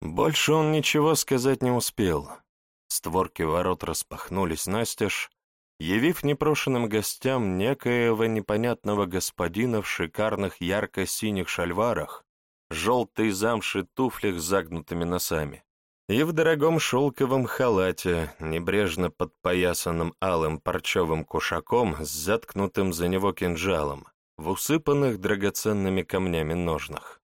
Больше он ничего сказать не успел. Створки ворот распахнулись настежь, явив непрошенным гостям некоего непонятного господина в шикарных ярко-синих шальварах, желтой замши туфлях с загнутыми носами и в дорогом шелковом халате, небрежно подпоясанном алым парчевым кушаком с заткнутым за него кинжалом, в усыпанных драгоценными камнями ножнах.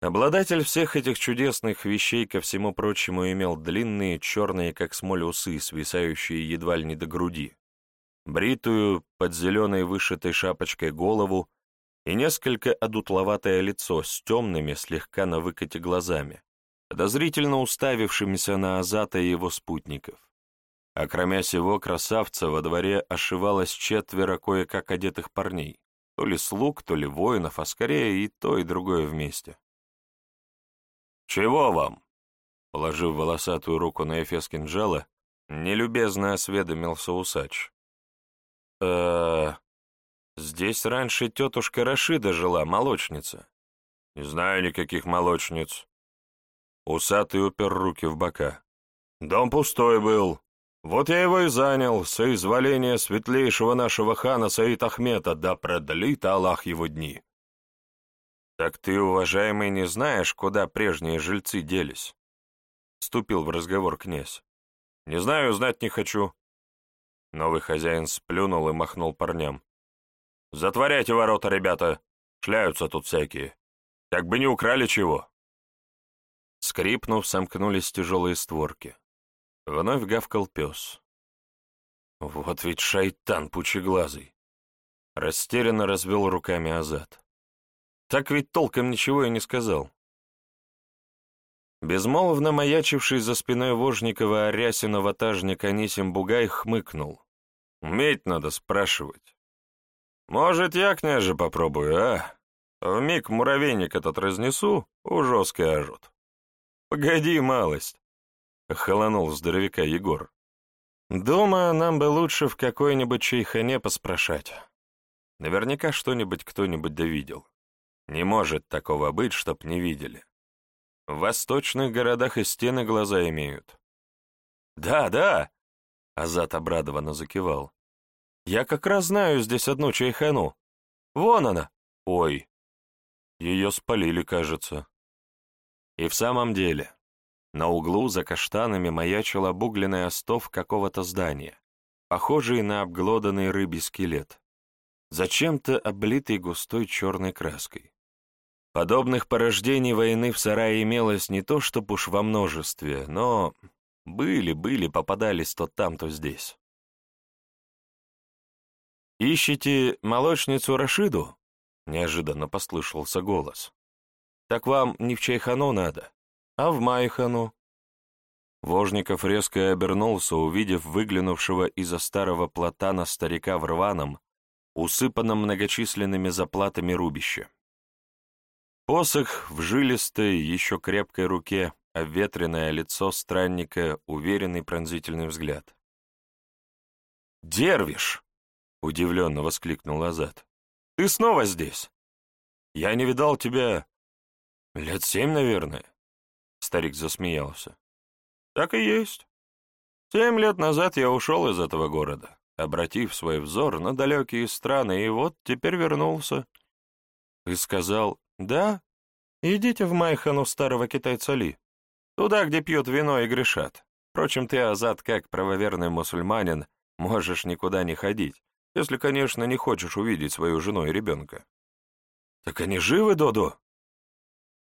Обладатель всех этих чудесных вещей, ко всему прочему, имел длинные, черные, как смоль, усы, свисающие едва ли не до груди, бритую, под зеленой вышитой шапочкой голову и несколько одутловатое лицо с темными, слегка на выкате глазами, подозрительно уставившимися на Азата и его спутников. А кроме сего красавца во дворе ошивалось четверо кое-как одетых парней, то ли слуг, то ли воинов, а скорее и то, и другое вместе. «Чего вам?» Положив волосатую руку на эфес кинжала, нелюбезно осведомился усач. э здесь раньше тетушка Рашида жила, молочница». «Не знаю никаких молочниц». Усатый упер руки в бока. «Дом пустой был. Вот я его и занял, соизволение светлейшего нашего хана Саид Ахмета, да продлит Аллах его дни». «Так ты, уважаемый, не знаешь, куда прежние жильцы делись?» Вступил в разговор князь. «Не знаю, знать не хочу». Новый хозяин сплюнул и махнул парням. «Затворяйте ворота, ребята! Шляются тут всякие. Как бы не украли чего!» Скрипнув, сомкнулись тяжелые створки. Вновь гавкал пес. «Вот ведь шайтан пучеглазый!» Растерянно развел руками Азат. Так ведь толком ничего и не сказал. Безмолвно маячивший за спиной Вожникова Арясина ватажник Анисим Бугай хмыкнул. «Уметь надо спрашивать. Может, я, княже, попробую, а? Вмиг муравейник этот разнесу, ужо скажут». «Погоди, малость», — холонул здоровяка Егор. «Дома нам бы лучше в какой-нибудь чайхане поспрашать. Наверняка что-нибудь кто-нибудь довидел. Не может такого быть, чтоб не видели. В восточных городах и стены глаза имеют. «Да, да!» — Азат обрадованно закивал. «Я как раз знаю здесь одну чайхану. Вон она! Ой! Ее спалили, кажется». И в самом деле, на углу за каштанами маячил обугленный остов какого-то здания, похожий на обглоданный рыбий скелет, зачем-то облитый густой черной краской. Подобных порождений войны в сарае имелось не то чтоб уж во множестве, но были-были, попадались то там, то здесь. «Ищете молочницу Рашиду?» — неожиданно послышался голос. «Так вам не в Чайхану надо, а в Майхану». Вожников резко обернулся, увидев выглянувшего из-за старого платана старика в рваном, усыпанном многочисленными заплатами рубище. Посох в жилистой, еще крепкой руке, обветренное лицо странника, уверенный пронзительный взгляд. «Дервиш!» — удивленно воскликнул Азат. «Ты снова здесь? Я не видал тебя... лет семь, наверное?» Старик засмеялся. «Так и есть. Семь лет назад я ушел из этого города, обратив свой взор на далекие страны, и вот теперь вернулся. И сказал, «Да, идите в Майхану старого китайца Ли, туда, где пьют вино и грешат. Впрочем, ты, Азат, как правоверный мусульманин, можешь никуда не ходить, если, конечно, не хочешь увидеть свою жену и ребенка». «Так они живы, Додо?»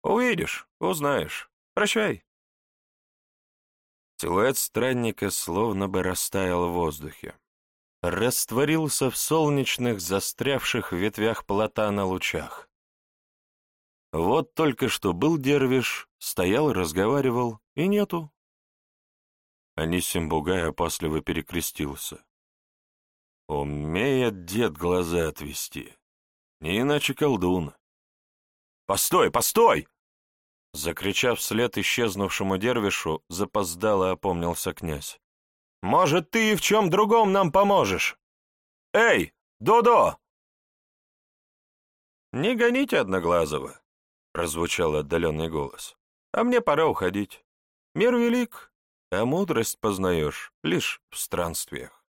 «Увидишь, узнаешь. Прощай». Силуэт странника словно бы растаял в воздухе. Растворился в солнечных, застрявших в ветвях платана лучах. Вот только что был дервиш, стоял и разговаривал, и нету. Анисим Бугай опасливо перекрестился. Умеет дед глаза отвести, не иначе колдун. «Постой, постой!» Закричав вслед исчезнувшему дервишу, запоздало опомнился князь. «Может, ты и в чем другом нам поможешь? Эй, Додо!» «Не гоните Одноглазого!» — прозвучал отдаленный голос. «А мне пора уходить. Мир велик, а мудрость познаешь лишь в странствиях».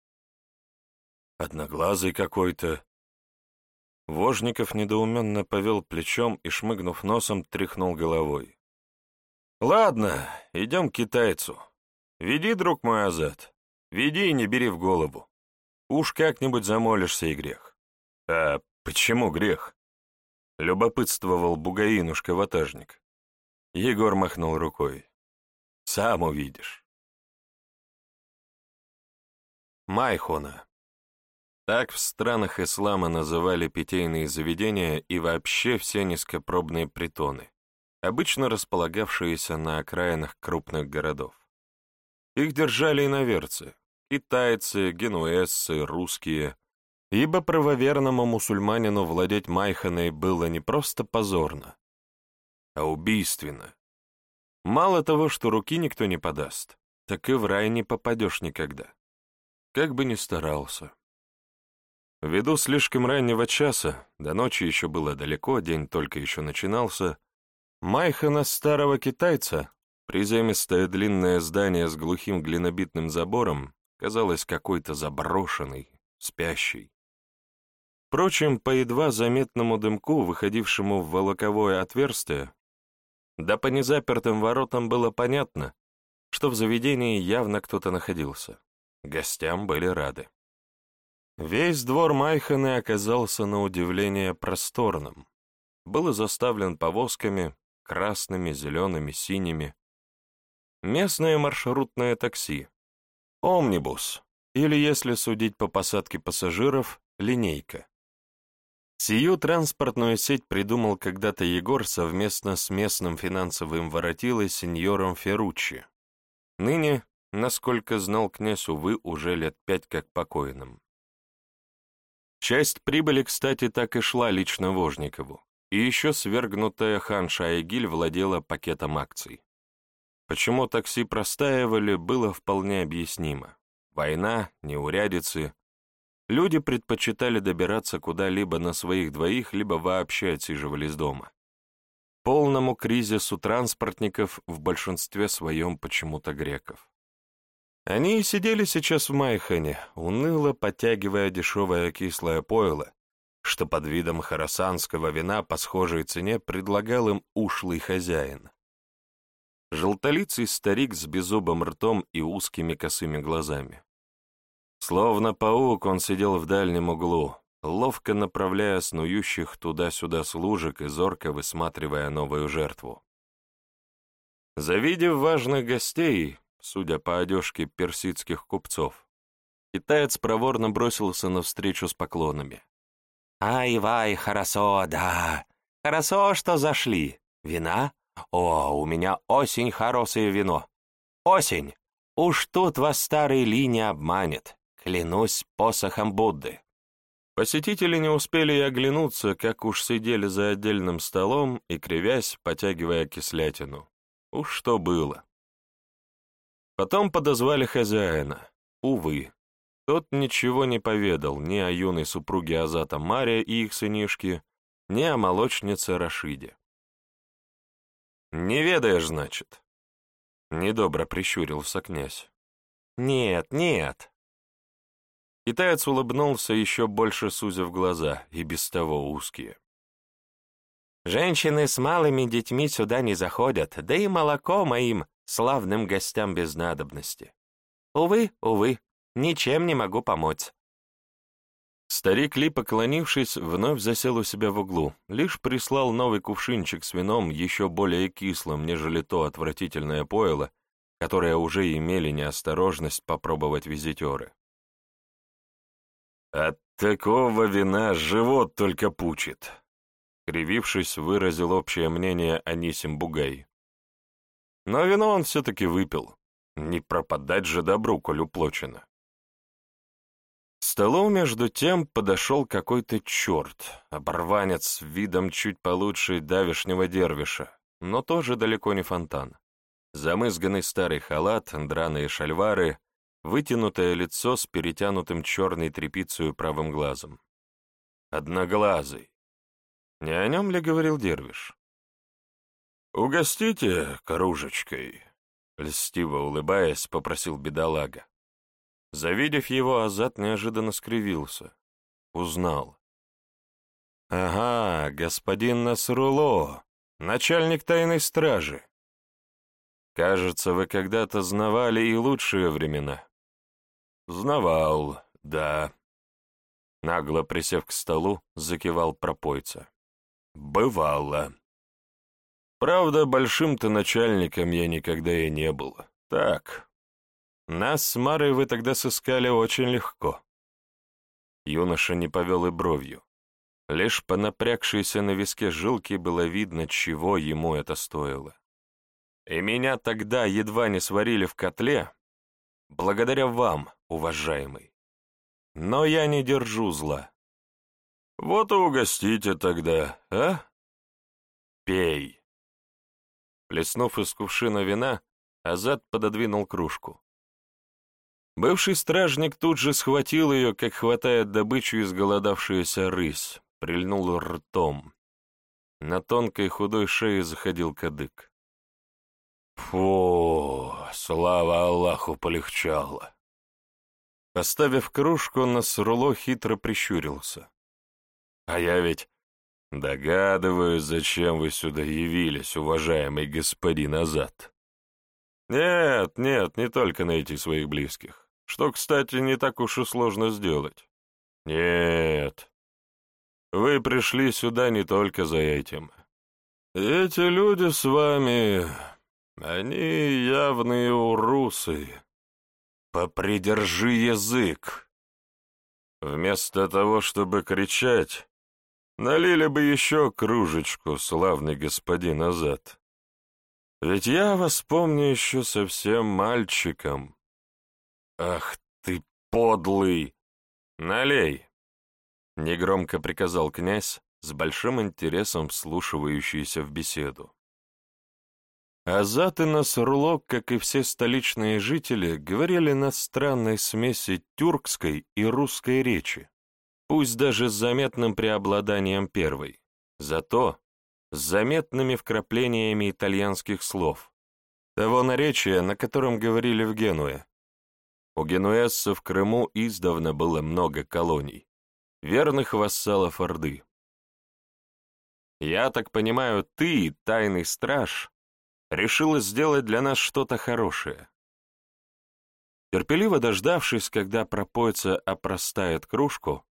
«Одноглазый какой-то!» Вожников недоуменно повел плечом и, шмыгнув носом, тряхнул головой. «Ладно, идем к китайцу. Веди, друг мой, Азат. Веди и не бери в голову. Уж как-нибудь замолишься и грех». «А почему грех?» Любопытствовал бугаинушка-ватажник. Егор махнул рукой. «Сам увидишь». Майхона. Так в странах ислама называли питейные заведения и вообще все низкопробные притоны, обычно располагавшиеся на окраинах крупных городов. Их держали иноверцы, китайцы, генуэзцы, русские, ибо правоверному мусульманину владеть Майханой было не просто позорно, а убийственно. Мало того, что руки никто не подаст, так и в рай не попадешь никогда, как бы ни старался. Ввиду слишком раннего часа, до ночи еще было далеко, день только еще начинался, Майхана старого китайца, приземистое длинное здание с глухим глинобитным забором, казалось какой-то заброшенной, спящей. Впрочем, по едва заметному дымку, выходившему в волоковое отверстие, да по незапертым воротам было понятно, что в заведении явно кто-то находился. Гостям были рады. Весь двор Майханы оказался на удивление просторным. Был заставлен повозками, красными, зелеными, синими. Местное маршрутное такси. Омнибус, или, если судить по посадке пассажиров, линейка. Сию транспортную сеть придумал когда-то Егор совместно с местным финансовым воротилой сеньором Ферруччи. Ныне, насколько знал князь, увы, уже лет пять как покойным. Часть прибыли, кстати, так и шла лично Вожникову, и еще свергнутая хан Шаегиль владела пакетом акций. Почему такси простаивали, было вполне объяснимо. Война, неурядицы, Люди предпочитали добираться куда-либо на своих двоих, либо вообще отсиживались дома. Полному кризису транспортников в большинстве своем почему-то греков. Они и сидели сейчас в Майхане, уныло подтягивая дешевое кислое пойло, что под видом харасанского вина по схожей цене предлагал им ушлый хозяин. Желтолицый старик с беззубым ртом и узкими косыми глазами. Словно паук он сидел в дальнем углу, ловко направляя снующих туда-сюда служек и зорко высматривая новую жертву. Завидев важных гостей, судя по одежке персидских купцов, китаец проворно бросился навстречу с поклонами. «Ай-вай, хорошо, да, хорошо, что зашли. Вина? О, у меня осень хорошее вино. Осень! Уж тут вас старый Ли не обманет. Клянусь посохом Будды. Посетители не успели и оглянуться, как уж сидели за отдельным столом и, кривясь, потягивая кислятину. Уж что было. Потом подозвали хозяина. Увы, тот ничего не поведал ни о юной супруге Азата Мария и их сынишке, ни о молочнице Рашиде. «Не ведаешь, значит?» Недобро прищурился князь. «Нет, нет, Китаец улыбнулся, еще больше сузив глаза, и без того узкие. «Женщины с малыми детьми сюда не заходят, да и молоко моим славным гостям без надобности. Увы, увы, ничем не могу помочь». Старик Ли, поклонившись, вновь засел у себя в углу, лишь прислал новый кувшинчик с вином, еще более кислым, нежели то отвратительное пойло, которое уже имели неосторожность попробовать визитеры. «От такого вина живот только пучит», — кривившись, выразил общее мнение Анисим Бугай. Но вино он все-таки выпил. Не пропадать же добру, коль уплочено. К столу, между тем, подошел какой-то черт, оборванец с видом чуть получше давишнего дервиша, но тоже далеко не фонтан. Замызганный старый халат, драные шальвары — вытянутое лицо с перетянутым черной тряпицей правым глазом. одноглазый. Не о нем ли говорил Дервиш? «Угостите кружечкой», — льстиво улыбаясь, попросил бедолага. Завидев его, Азат неожиданно скривился. Узнал. «Ага, господин Насруло, начальник тайной стражи. Кажется, вы когда-то знавали и лучшие времена». «Знавал, да». Нагло присев к столу, закивал пропойца. «Бывало». Правда, большим-то начальником я никогда и не был. Так, нас с Марой вы тогда сыскали очень легко. Юноша не повел и бровью. Лишь по напрягшейся на виске жилке было видно, чего ему это стоило. И меня тогда едва не сварили в котле, благодаря вам, уважаемый. Но я не держу зла. Вот и угостите тогда, а? Пей. Плеснув из кувшина вина, Азат пододвинул кружку. Бывший стражник тут же схватил ее, как хватает добычу изголодавшаяся рысь, прильнул ртом. На тонкой худой шее заходил кадык. Фу, слава Аллаху, полегчало. Поставив кружку, Насруло хитро прищурился. А я ведь догадываюсь, зачем вы сюда явились, уважаемый господин Азат. Нет, нет, не только найти своих близких, что, кстати, не так уж и сложно сделать. Нет, вы пришли сюда не только за этим. Эти люди с вами, они явные урусы. Попридержи язык. Вместо того, чтобы кричать, налили бы еще кружечку, славный господин назад. Ведь я вас помню еще совсем мальчиком. Ах ты подлый! Налей! Негромко приказал князь, с большим интересом вслушивающийся в беседу. Азат и Насурлок, как и все столичные жители, говорили на странной смеси тюркской и русской речи, пусть даже с заметным преобладанием первой, зато с заметными вкраплениями итальянских слов, того наречия, на котором говорили в Генуе. У генуэзцев в Крыму издавна было много колоний, верных вассалов Орды. «Я так понимаю, ты, тайный страж, решила сделать для нас что-то хорошее». Терпеливо дождавшись, когда пропойца опростает кружку,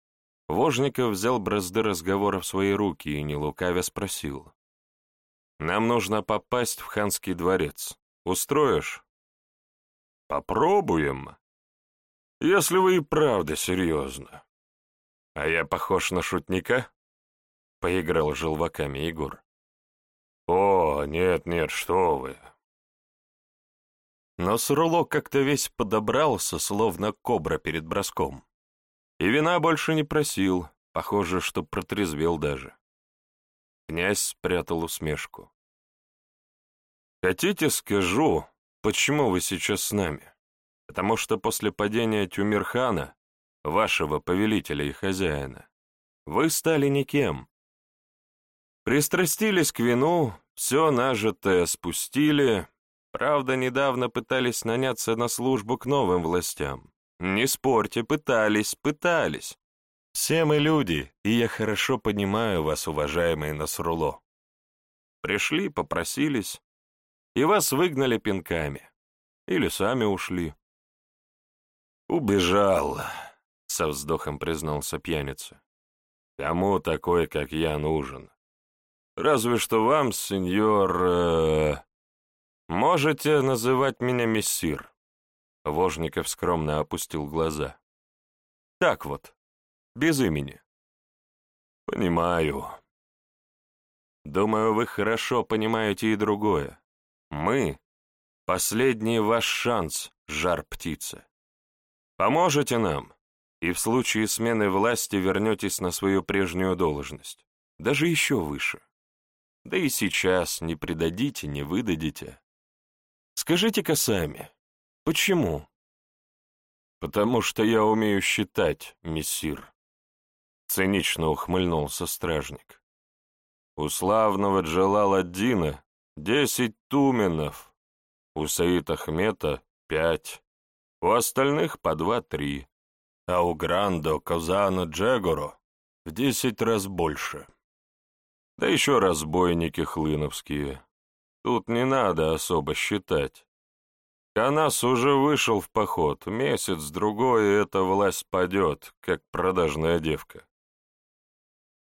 Вожников взял бразды разговора в свои руки и, не лукавя, спросил. «Нам нужно попасть в ханский дворец. Устроишь?» «Попробуем. Если вы и правда серьезно. «А я похож на шутника?» — поиграл желваками Егор. «О, нет-нет, что вы!» Но Сурулок как-то весь подобрался, словно кобра перед броском. И вина больше не просил, похоже, что протрезвел даже. Князь спрятал усмешку. «Хотите, скажу, почему вы сейчас с нами? Потому что после падения Тюмирхана вашего повелителя и хозяина. Вы стали никем. Пристрастились к вину, все нажитое спустили, правда, недавно пытались наняться на службу к новым властям. Не спорьте, пытались, пытались. Все мы люди, и я хорошо понимаю вас, уважаемый Насруло. Пришли, попросились, и вас выгнали пинками. Или сами ушли. Убежал со вздохом признался пьяница. Кому такой, как я, нужен? Разве что вам, сеньор... Э, можете называть меня мессир. Вожников скромно опустил глаза. Так вот, без имени. Понимаю. Думаю, вы хорошо понимаете и другое. Мы — последний ваш шанс, жар-птица. Поможете нам? и в случае смены власти вернетесь на свою прежнюю должность, даже еще выше. Да и сейчас не предадите, не выдадите. Скажите-ка сами, почему? Потому что я умею считать, мессир. — цинично ухмыльнулся стражник. «У славного Джалал-Аддина десять туменов, у Саид Ахмета — пять, у остальных по два-три, а у Грандо, Казана, Джегоро в десять раз больше. Да еще разбойники хлыновские. Тут не надо особо считать. Канас уже вышел в поход, месяц-другой, и эта власть падет, как продажная девка.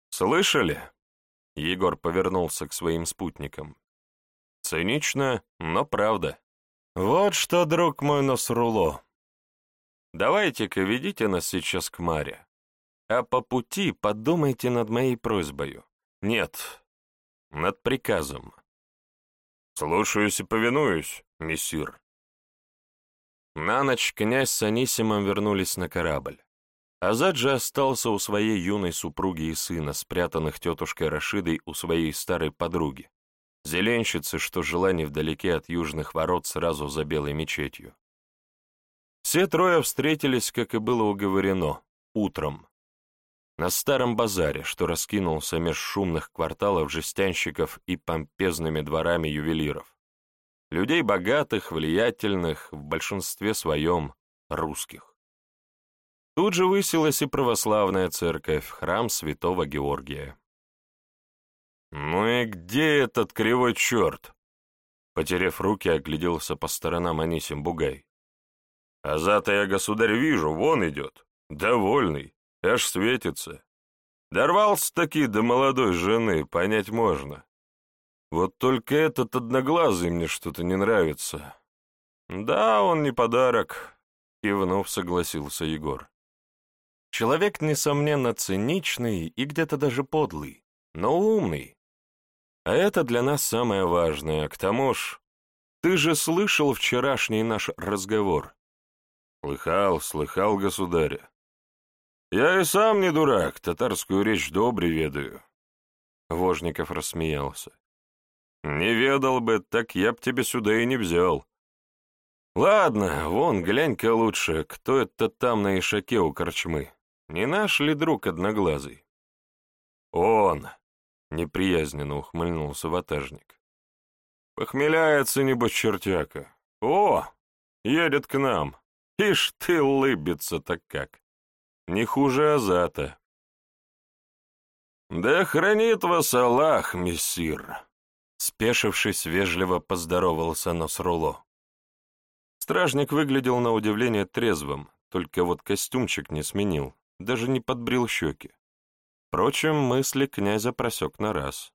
«Слышали?» — Егор повернулся к своим спутникам. «Цинично, но правда. Вот что, друг мой Насруло, давайте-ка ведите нас сейчас к Маре, а по пути подумайте над моей просьбою. Нет, над приказом». «Слушаюсь и повинуюсь, мессир», на ночь князь с Анисимом вернулись на корабль. Азад же остался у своей юной супруги и сына, спрятанных тетушкой Рашидой у своей старой подруги, зеленщицы, что жила невдалеке от южных ворот сразу за белой мечетью. Все трое встретились, как и было уговорено, утром. На старом базаре, что раскинулся меж шумных кварталов жестянщиков и помпезными дворами ювелиров. Людей богатых, влиятельных, в большинстве своем русских. Тут же высилась и православная церковь, храм святого Георгия. «Ну и где этот кривой черт?» Потерев руки, огляделся по сторонам Анисим Бугай. «А за-то я, государь, вижу, вон идет, довольный, аж светится. Дорвался-таки до молодой жены, понять можно. Вот только этот одноглазый мне что-то не нравится. Да, он не подарок, кивнув, согласился Егор. Человек, несомненно, циничный и где-то даже подлый, но умный. А это для нас самое важное. К тому ж, ты же слышал вчерашний наш разговор? Слыхал, слыхал, государя. Я и сам не дурак, татарскую речь добре ведаю. Вожников рассмеялся. «Не ведал бы, так я б тебя сюда и не взял». «Ладно, вон, глянь-ка лучше, кто это там на ишаке у корчмы? Не наш ли друг одноглазый?» «Он!» — неприязненно ухмыльнулся ватажник. «Похмеляется, небось, чертяка. О, едет к нам. Ишь ты лыбится-то как. Не хуже Азата». «Да хранит вас Аллах, мессир!» Спешившись, вежливо поздоровался Носруло. Стражник выглядел на удивление трезвым, только вот костюмчик не сменил, даже не подбрил щеки. Впрочем, мысли князя просек на раз.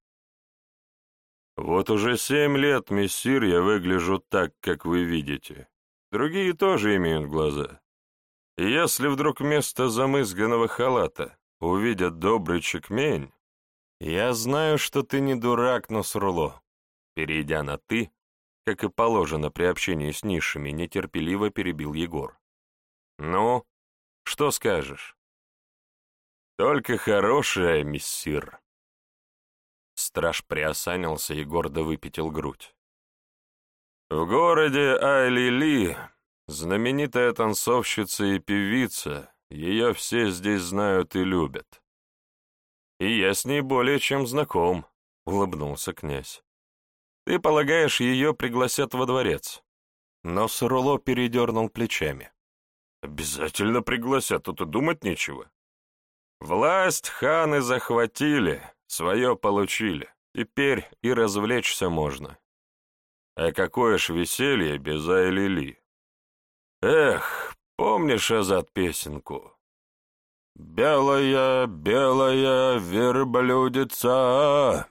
«Вот уже семь лет, мессир, я выгляжу так, как вы видите. Другие тоже имеют глаза. Если вдруг вместо замызганного халата увидят добрый чекмень, «Я знаю, что ты не дурак, но сруло». Перейдя на «ты», как и положено при общении с низшими, нетерпеливо перебил Егор. «Ну, что скажешь?» «Только хорошая, миссир». Страж приосанился и гордо выпятил грудь. «В городе Айли-Ли знаменитая танцовщица и певица, ее все здесь знают и любят. «И я с ней более чем знаком», — улыбнулся князь. «Ты полагаешь, ее пригласят во дворец?» Но Суруло передернул плечами. «Обязательно пригласят, тут и думать нечего. Власть ханы захватили, свое получили. Теперь и развлечься можно. А какое ж веселье без Айлили. Эх, помнишь, Азат, песенку? «Белая, белая верблюдица,